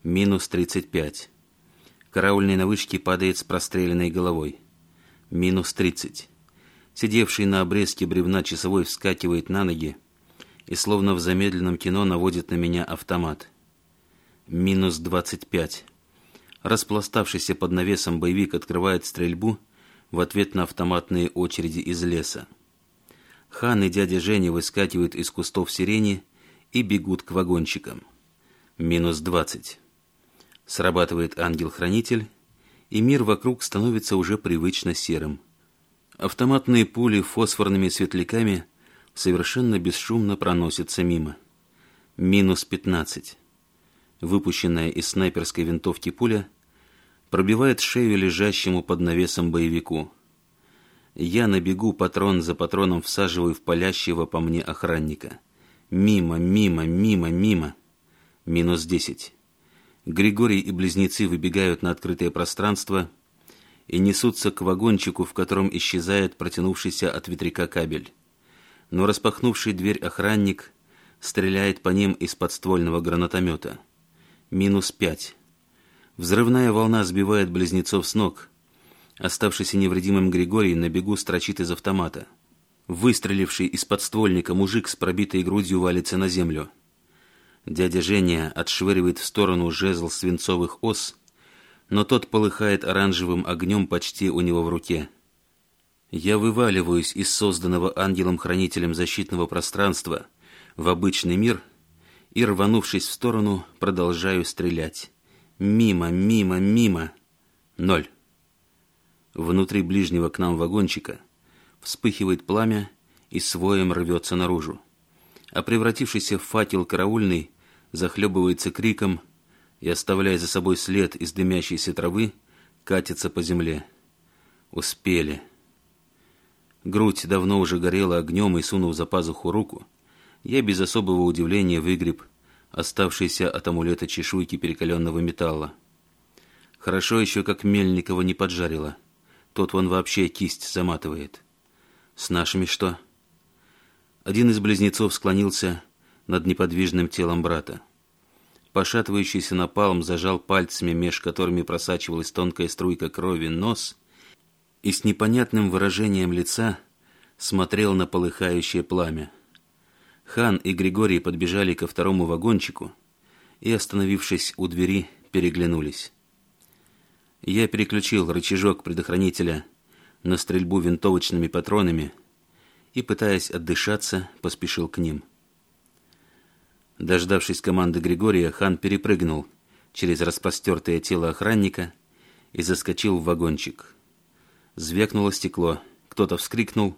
Минус 35. Караульный на вышке падает с простреленной головой. Минус 30. Сидевший на обрезке бревна часовой вскакивает на ноги и словно в замедленном кино наводит на меня автомат. Минус 25. Распластавшийся под навесом боевик открывает стрельбу в ответ на автоматные очереди из леса. Хан и дядя Женя выскакивают из кустов сирени и бегут к вагончикам. Минус двадцать. Срабатывает ангел-хранитель, и мир вокруг становится уже привычно серым. Автоматные пули фосфорными светляками совершенно бесшумно проносятся мимо. Минус пятнадцать. Выпущенная из снайперской винтовки пуля пробивает шею лежащему под навесом боевику – я набегу патрон за патроном всаживаю в палящего по мне охранника. Мимо, мимо, мимо, мимо. Минус десять. Григорий и близнецы выбегают на открытое пространство и несутся к вагончику, в котором исчезает протянувшийся от ветряка кабель. Но распахнувший дверь охранник стреляет по ним из подствольного гранатомета. Минус пять. Взрывная волна сбивает близнецов с ног – Оставшийся невредимым Григорий на бегу строчит из автомата. Выстреливший из подствольника мужик с пробитой грудью валится на землю. Дядя Женя отшвыривает в сторону жезл свинцовых ос, но тот полыхает оранжевым огнем почти у него в руке. Я вываливаюсь из созданного ангелом-хранителем защитного пространства в обычный мир и, рванувшись в сторону, продолжаю стрелять. Мимо, мимо, мимо. Ноль. Внутри ближнего к нам вагончика вспыхивает пламя и своем рвется наружу. А превратившийся в факел караульный захлебывается криком и, оставляя за собой след из дымящейся травы, катится по земле. Успели. Грудь давно уже горела огнем и, сунув за пазуху руку, я без особого удивления выгреб оставшиеся от амулета чешуйки перекаленного металла. Хорошо еще, как Мельникова не поджарила — тот вон вообще кисть заматывает. С нашими что? Один из близнецов склонился над неподвижным телом брата. Пошатывающийся напалм зажал пальцами, меж которыми просачивалась тонкая струйка крови, нос и с непонятным выражением лица смотрел на полыхающее пламя. Хан и Григорий подбежали ко второму вагончику и, остановившись у двери, переглянулись. Я переключил рычажок предохранителя на стрельбу винтовочными патронами и, пытаясь отдышаться, поспешил к ним. Дождавшись команды Григория, хан перепрыгнул через распростертое тело охранника и заскочил в вагончик. Звякнуло стекло, кто-то вскрикнул.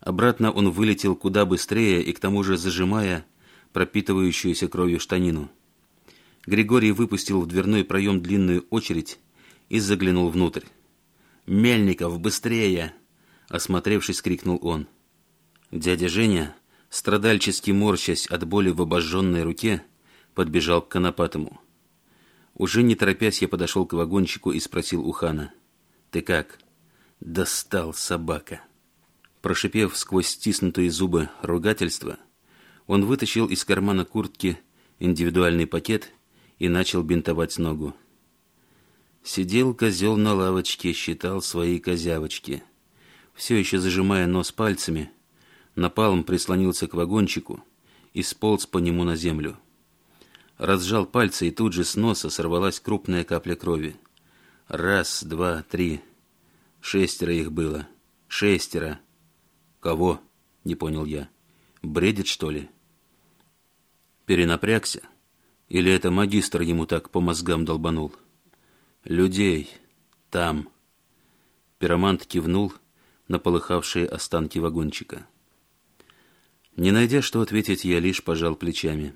Обратно он вылетел куда быстрее и к тому же зажимая пропитывающуюся кровью штанину. Григорий выпустил в дверной проем длинную очередь, и заглянул внутрь. «Мельников, быстрее!» Осмотревшись, крикнул он. Дядя Женя, страдальчески морщась от боли в обожженной руке, подбежал к Конопатому. Уже не торопясь, я подошел к вагончику и спросил у хана. «Ты как?» «Достал собака!» Прошипев сквозь стиснутые зубы ругательство, он вытащил из кармана куртки индивидуальный пакет и начал бинтовать ногу. Сидел козел на лавочке, считал свои козявочки. Все еще зажимая нос пальцами, напалом прислонился к вагончику и сполз по нему на землю. Разжал пальцы, и тут же с носа сорвалась крупная капля крови. Раз, два, три. Шестеро их было. Шестеро. Кого? Не понял я. Бредит, что ли? Перенапрягся? Или это магистр ему так по мозгам долбанул? — «Людей! Там!» Пиромант кивнул на полыхавшие останки вагончика. Не найдя, что ответить, я лишь пожал плечами.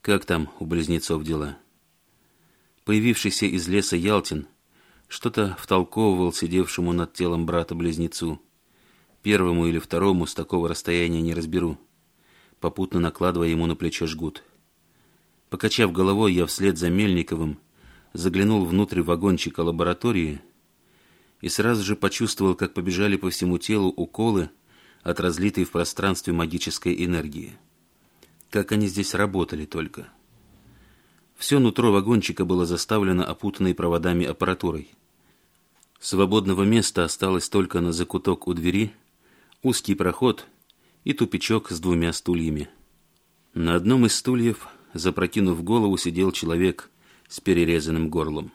«Как там у близнецов дела?» Появившийся из леса Ялтин что-то втолковывал сидевшему над телом брата-близнецу. Первому или второму с такого расстояния не разберу, попутно накладывая ему на плечо жгут. Покачав головой, я вслед за Мельниковым – заглянул внутрь вагончика лаборатории и сразу же почувствовал, как побежали по всему телу уколы от разлитой в пространстве магической энергии. Как они здесь работали только. Все нутро вагончика было заставлено опутанной проводами аппаратурой. Свободного места осталось только на закуток у двери, узкий проход и тупичок с двумя стульями. На одном из стульев, запрокинув голову, сидел человек – с перерезанным горлом.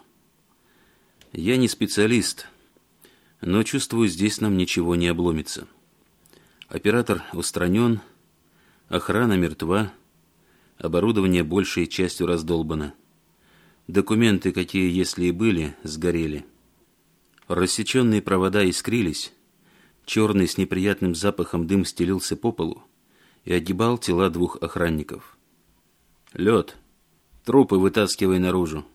«Я не специалист, но чувствую, здесь нам ничего не обломится. Оператор устранен, охрана мертва, оборудование большей частью раздолбано. Документы, какие если и были, сгорели. Рассеченные провода искрились, черный с неприятным запахом дым стелился по полу и огибал тела двух охранников. Лед — Трупы вытаскивай наружу.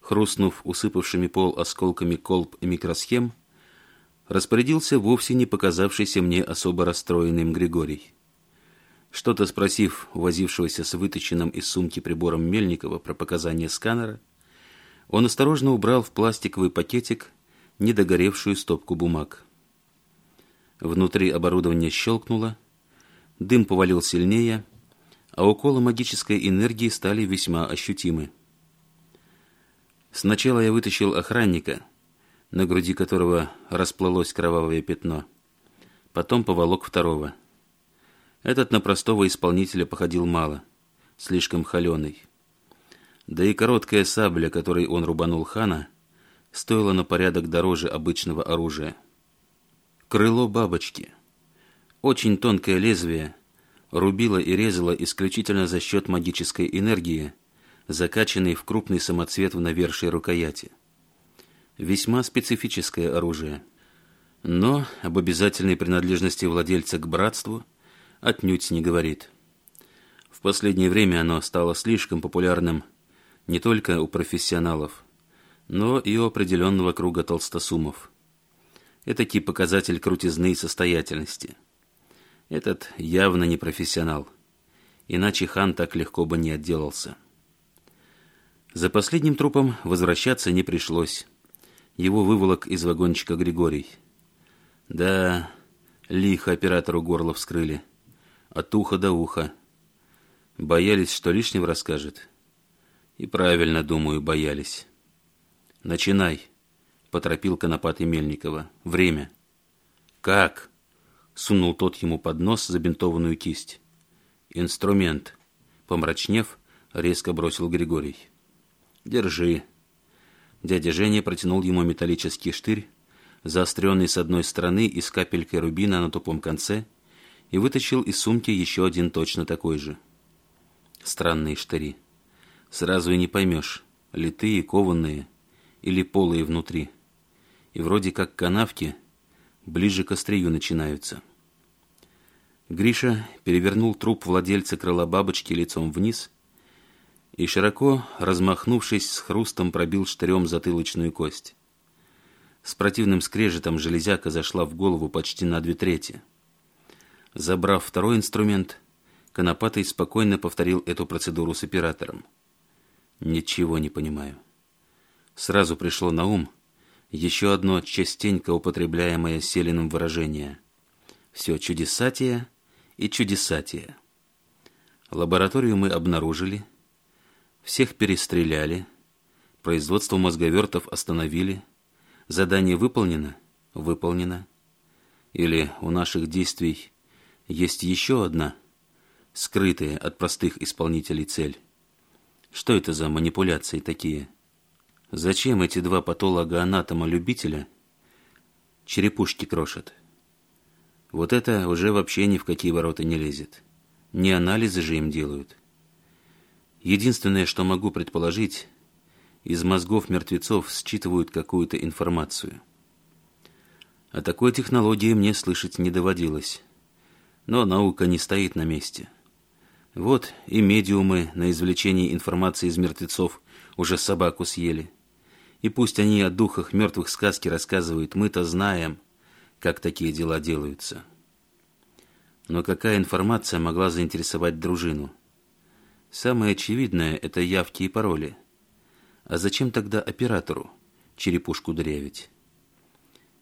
Хрустнув усыпавшими пол осколками колб и микросхем, распорядился вовсе не показавшийся мне особо расстроенным Григорий. Что-то спросив возившегося с выточенным из сумки прибором Мельникова про показания сканера, он осторожно убрал в пластиковый пакетик недогоревшую стопку бумаг. Внутри оборудование щелкнуло, дым повалил сильнее — а уколы магической энергии стали весьма ощутимы. Сначала я вытащил охранника, на груди которого расплылось кровавое пятно. Потом поволок второго. Этот на простого исполнителя походил мало, слишком холеный. Да и короткая сабля, которой он рубанул хана, стоила на порядок дороже обычного оружия. Крыло бабочки. Очень тонкое лезвие, рубила и резала исключительно за счет магической энергии, закачанной в крупный самоцвет в навершие рукояти. Весьма специфическое оружие. Но об обязательной принадлежности владельца к братству отнюдь не говорит. В последнее время оно стало слишком популярным не только у профессионалов, но и у определенного круга толстосумов. Это Этакий показатель крутизны и состоятельности – этот явно не профессионал. Иначе хан так легко бы не отделался. За последним трупом возвращаться не пришлось. Его выволок из вагончика Григорий. Да, лихо оператору горло вскрыли. От уха до уха. Боялись, что лишнего расскажет. И правильно, думаю, боялись. «Начинай», — поторопил Конопатый Мельникова. «Время». «Как?» Сунул тот ему под нос забинтованную кисть. «Инструмент», — помрачнев, резко бросил Григорий. «Держи». Дядя Женя протянул ему металлический штырь, заостренный с одной стороны и с капелькой рубина на тупом конце, и вытащил из сумки еще один точно такой же. Странные штыри. Сразу и не поймешь, литые, кованные или полые внутри. И вроде как канавки ближе к острию начинаются. Гриша перевернул труп владельца крыла бабочки лицом вниз и, широко размахнувшись, с хрустом пробил штырем затылочную кость. С противным скрежетом железяка зашла в голову почти на две трети. Забрав второй инструмент, Конопатый спокойно повторил эту процедуру с оператором. «Ничего не понимаю». Сразу пришло на ум еще одно частенько употребляемое Селиным выражение. «Все чудесатие» и чудесатия. Лабораторию мы обнаружили, всех перестреляли, производство мозговертов остановили, задание выполнено, выполнено. Или у наших действий есть еще одна, скрытая от простых исполнителей цель. Что это за манипуляции такие? Зачем эти два патолога-анатома-любителя черепушки крошат? Вот это уже вообще ни в какие ворота не лезет. Не анализы же им делают. Единственное, что могу предположить, из мозгов мертвецов считывают какую-то информацию. О такой технологии мне слышать не доводилось. Но наука не стоит на месте. Вот и медиумы на извлечении информации из мертвецов уже собаку съели. И пусть они о духах мертвых сказки рассказывают, мы-то знаем – как такие дела делаются. Но какая информация могла заинтересовать дружину? Самое очевидное – это явки и пароли. А зачем тогда оператору черепушку дырявить?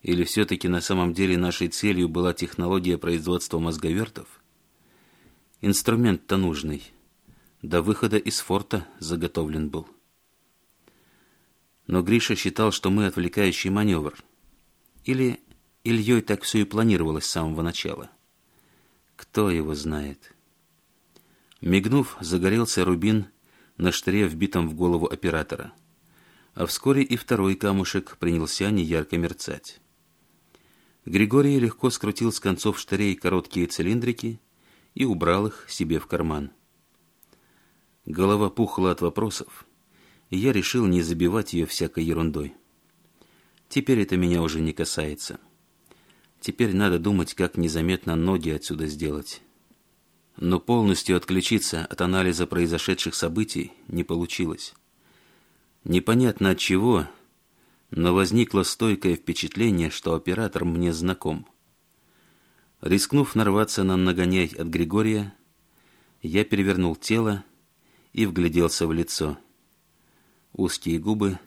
Или все-таки на самом деле нашей целью была технология производства мозговертов? Инструмент-то нужный. До выхода из форта заготовлен был. Но Гриша считал, что мы отвлекающий маневр. Или Ильей так все и планировалось с самого начала. Кто его знает? Мигнув, загорелся рубин на штыре, вбитом в голову оператора. А вскоре и второй камушек принялся неярко мерцать. Григорий легко скрутил с концов штырей короткие цилиндрики и убрал их себе в карман. Голова пухла от вопросов, и я решил не забивать ее всякой ерундой. Теперь это меня уже не касается. Теперь надо думать, как незаметно ноги отсюда сделать. Но полностью отключиться от анализа произошедших событий не получилось. Непонятно от чего, но возникло стойкое впечатление, что оператор мне знаком. Рискнув нарваться на нагоняй от Григория, я перевернул тело и вгляделся в лицо. Узкие губы,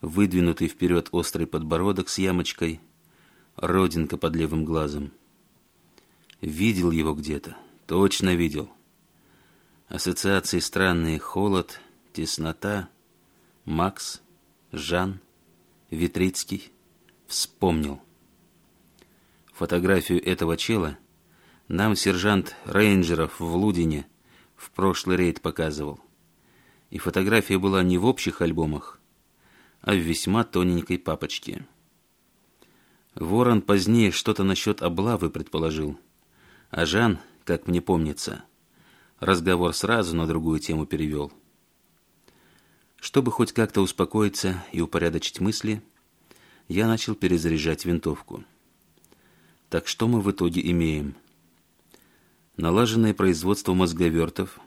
выдвинутый вперед острый подбородок с ямочкой — родинка под левым глазом. Видел его где-то, точно видел. Ассоциации странные «Холод», «Теснота», «Макс», «Жан», «Витрицкий». Вспомнил. Фотографию этого чела нам сержант рейнджеров в Лудине в прошлый рейд показывал. И фотография была не в общих альбомах, а в весьма тоненькой папочке. Ворон позднее что-то насчет облавы предположил. А Жан, как мне помнится, разговор сразу на другую тему перевел. Чтобы хоть как-то успокоиться и упорядочить мысли, я начал перезаряжать винтовку. Так что мы в итоге имеем? Налаженное производство мозговертов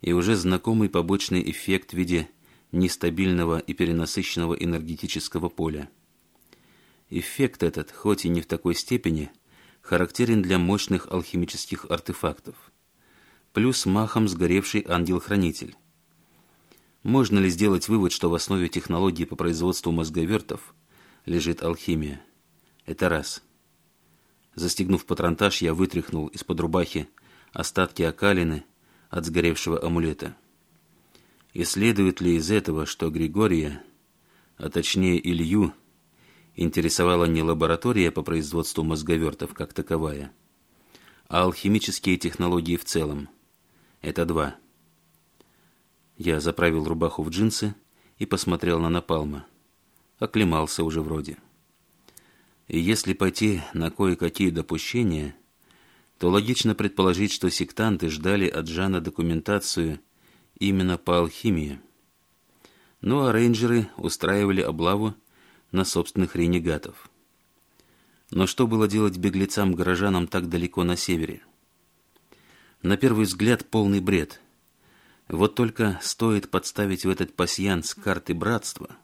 и уже знакомый побочный эффект в виде нестабильного и перенасыщенного энергетического поля – Эффект этот, хоть и не в такой степени, характерен для мощных алхимических артефактов. Плюс махом сгоревший ангел-хранитель. Можно ли сделать вывод, что в основе технологии по производству мозговертов лежит алхимия? Это раз. Застегнув патронтаж, я вытряхнул из-под рубахи остатки окалины от сгоревшего амулета. И следует ли из этого, что Григория, а точнее Илью, интересовала не лаборатория по производству мозговертов как таковая, а алхимические технологии в целом. Это два. Я заправил рубаху в джинсы и посмотрел на Напалма. Оклемался уже вроде. И если пойти на кое-какие допущения, то логично предположить, что сектанты ждали от Жана документацию именно по алхимии. Ну а рейнджеры устраивали облаву на собственных ренегатов. Но что было делать беглецам-горожанам так далеко на севере? На первый взгляд полный бред. Вот только стоит подставить в этот пасьянс карты братства,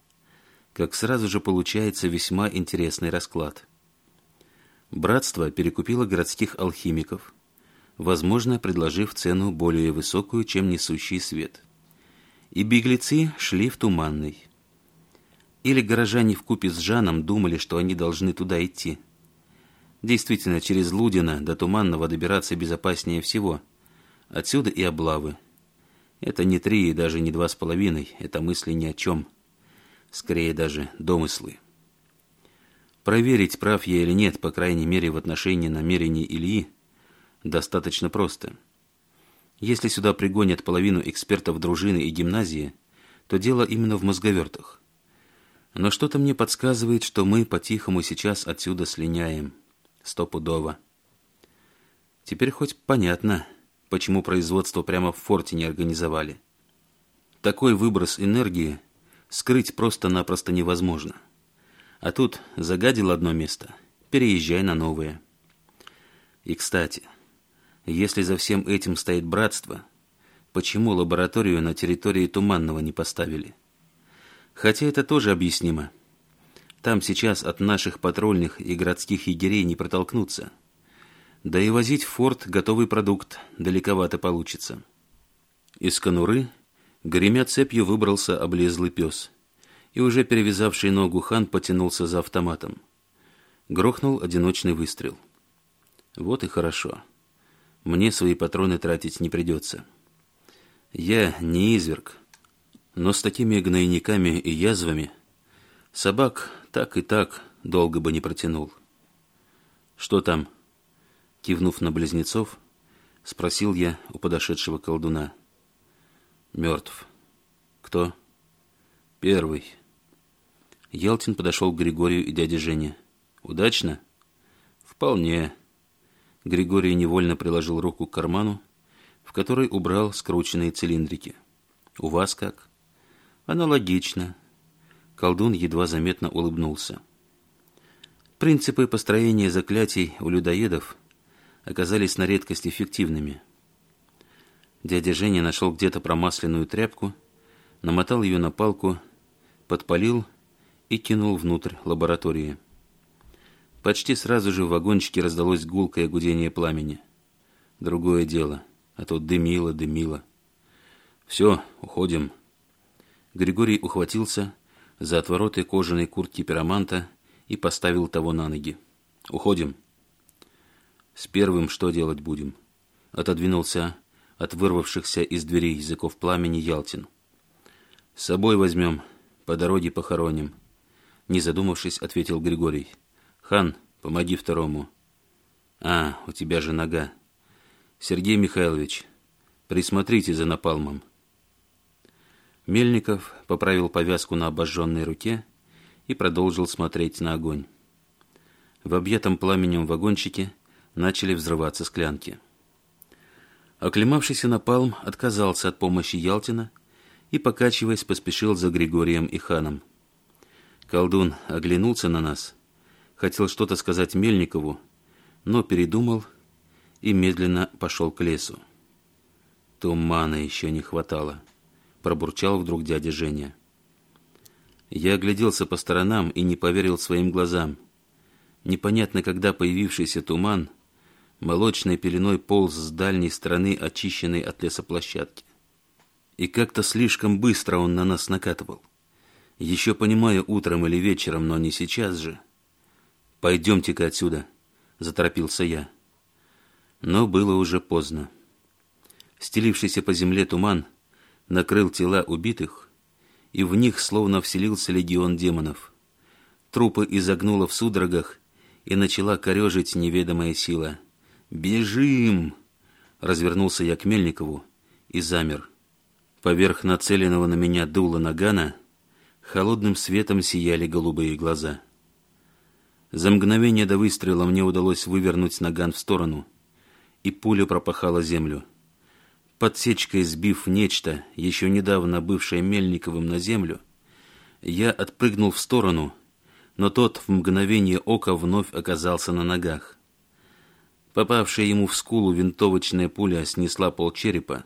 как сразу же получается весьма интересный расклад. Братство перекупило городских алхимиков, возможно, предложив цену более высокую, чем несущий свет. И беглецы шли в туманный. Или горожане в купе с Жаном думали, что они должны туда идти. Действительно, через Лудина до Туманного добираться безопаснее всего. Отсюда и облавы. Это не три и даже не два с половиной, это мысли ни о чем. Скорее даже домыслы. Проверить, прав я или нет, по крайней мере в отношении намерений Ильи, достаточно просто. Если сюда пригонят половину экспертов дружины и гимназии, то дело именно в мозговертах. Но что-то мне подсказывает, что мы по-тихому сейчас отсюда слиняем. Стопудово. Теперь хоть понятно, почему производство прямо в форте не организовали. Такой выброс энергии скрыть просто-напросто невозможно. А тут загадил одно место, переезжай на новое. И, кстати, если за всем этим стоит братство, почему лабораторию на территории Туманного не поставили? — Хотя это тоже объяснимо. Там сейчас от наших патрульных и городских егерей не протолкнуться. Да и возить в форт готовый продукт далековато получится. Из конуры, гремя цепью, выбрался облезлый пес. И уже перевязавший ногу хан потянулся за автоматом. Грохнул одиночный выстрел. Вот и хорошо. Мне свои патроны тратить не придется. Я не изверг, но с такими гнойниками и язвами собак так и так долго бы не протянул. «Что там?» Кивнув на близнецов, спросил я у подошедшего колдуна. «Мертв. Кто?» «Первый». Ялтин подошел к Григорию и дяде Жене. «Удачно?» «Вполне». Григорий невольно приложил руку к карману, в который убрал скрученные цилиндрики. «У вас как?» Аналогично. Колдун едва заметно улыбнулся. Принципы построения заклятий у людоедов оказались на редкость эффективными. Дядя Женя нашел где-то промасленную тряпку, намотал ее на палку, подпалил и кинул внутрь лаборатории. Почти сразу же в вагончике раздалось гулкое гудение пламени. Другое дело, а то дымило, дымило. «Все, уходим», Григорий ухватился за отвороты кожаной куртки пироманта и поставил того на ноги. «Уходим». «С первым что делать будем?» Отодвинулся от вырвавшихся из дверей языков пламени Ялтин. «С собой возьмем, по дороге похороним», — не задумавшись, ответил Григорий. «Хан, помоги второму». «А, у тебя же нога». «Сергей Михайлович, присмотрите за напалмом», Мельников поправил повязку на обожженной руке и продолжил смотреть на огонь. В объятом пламенем вагончике начали взрываться склянки. Оклемавшийся напалм отказался от помощи Ялтина и, покачиваясь, поспешил за Григорием и ханом. Колдун оглянулся на нас, хотел что-то сказать Мельникову, но передумал и медленно пошел к лесу. Тумана еще не хватало пробурчал вдруг дядя Женя. Я огляделся по сторонам и не поверил своим глазам. Непонятно, когда появившийся туман молочной пеленой полз с дальней стороны очищенной от лесоплощадки. И как-то слишком быстро он на нас накатывал. Еще понимаю утром или вечером, но не сейчас же. «Пойдемте-ка отсюда», — заторопился я. Но было уже поздно. Стелившийся по земле туман накрыл тела убитых, и в них словно вселился легион демонов. Трупы изогнуло в судорогах, и начала корежить неведомая сила. «Бежим!» Развернулся я к Мельникову и замер. Поверх нацеленного на меня дула нагана холодным светом сияли голубые глаза. За мгновение до выстрела мне удалось вывернуть наган в сторону, и пуля пропахала землю подсечкой сбив нечто, еще недавно бывшее Мельниковым на землю, я отпрыгнул в сторону, но тот в мгновение ока вновь оказался на ногах. Попавшая ему в скулу винтовочная пуля снесла полчерепа,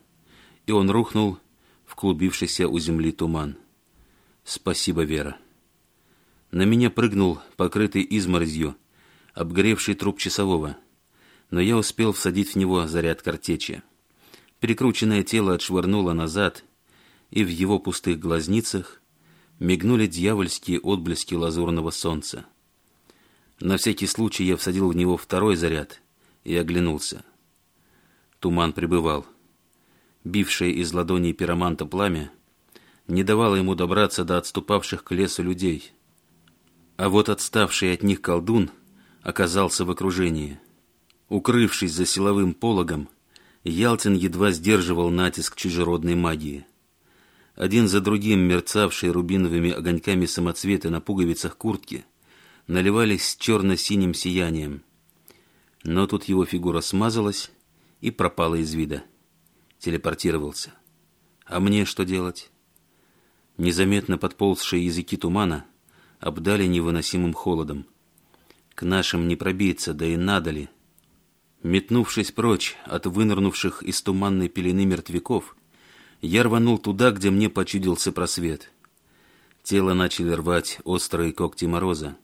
и он рухнул в клубившийся у земли туман. Спасибо, Вера. На меня прыгнул, покрытый изморозью, обгоревший труп часового, но я успел всадить в него заряд картечи. Перекрученное тело отшвырнуло назад, и в его пустых глазницах мигнули дьявольские отблески лазурного солнца. На всякий случай я всадил в него второй заряд и оглянулся. Туман пребывал. Бившее из ладоней пироманта пламя не давало ему добраться до отступавших к лесу людей. А вот отставший от них колдун оказался в окружении. Укрывшись за силовым пологом, Ялтин едва сдерживал натиск чужеродной магии. Один за другим мерцавшие рубиновыми огоньками самоцветы на пуговицах куртки наливались черно-синим сиянием. Но тут его фигура смазалась и пропала из вида. Телепортировался. А мне что делать? Незаметно подползшие языки тумана обдали невыносимым холодом. К нашим не пробиться, да и надо ли — Метнувшись прочь от вынырнувших из туманной пелены мертвяков, я рванул туда, где мне почудился просвет. Тело начали рвать острые когти мороза,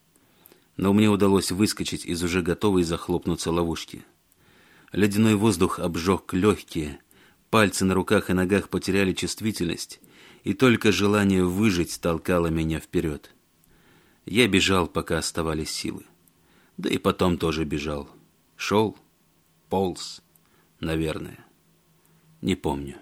но мне удалось выскочить из уже готовой захлопнуться ловушки. Ледяной воздух обжег легкие, пальцы на руках и ногах потеряли чувствительность, и только желание выжить толкало меня вперед. Я бежал, пока оставались силы. Да и потом тоже бежал. Шел, полз, наверное. Не помню.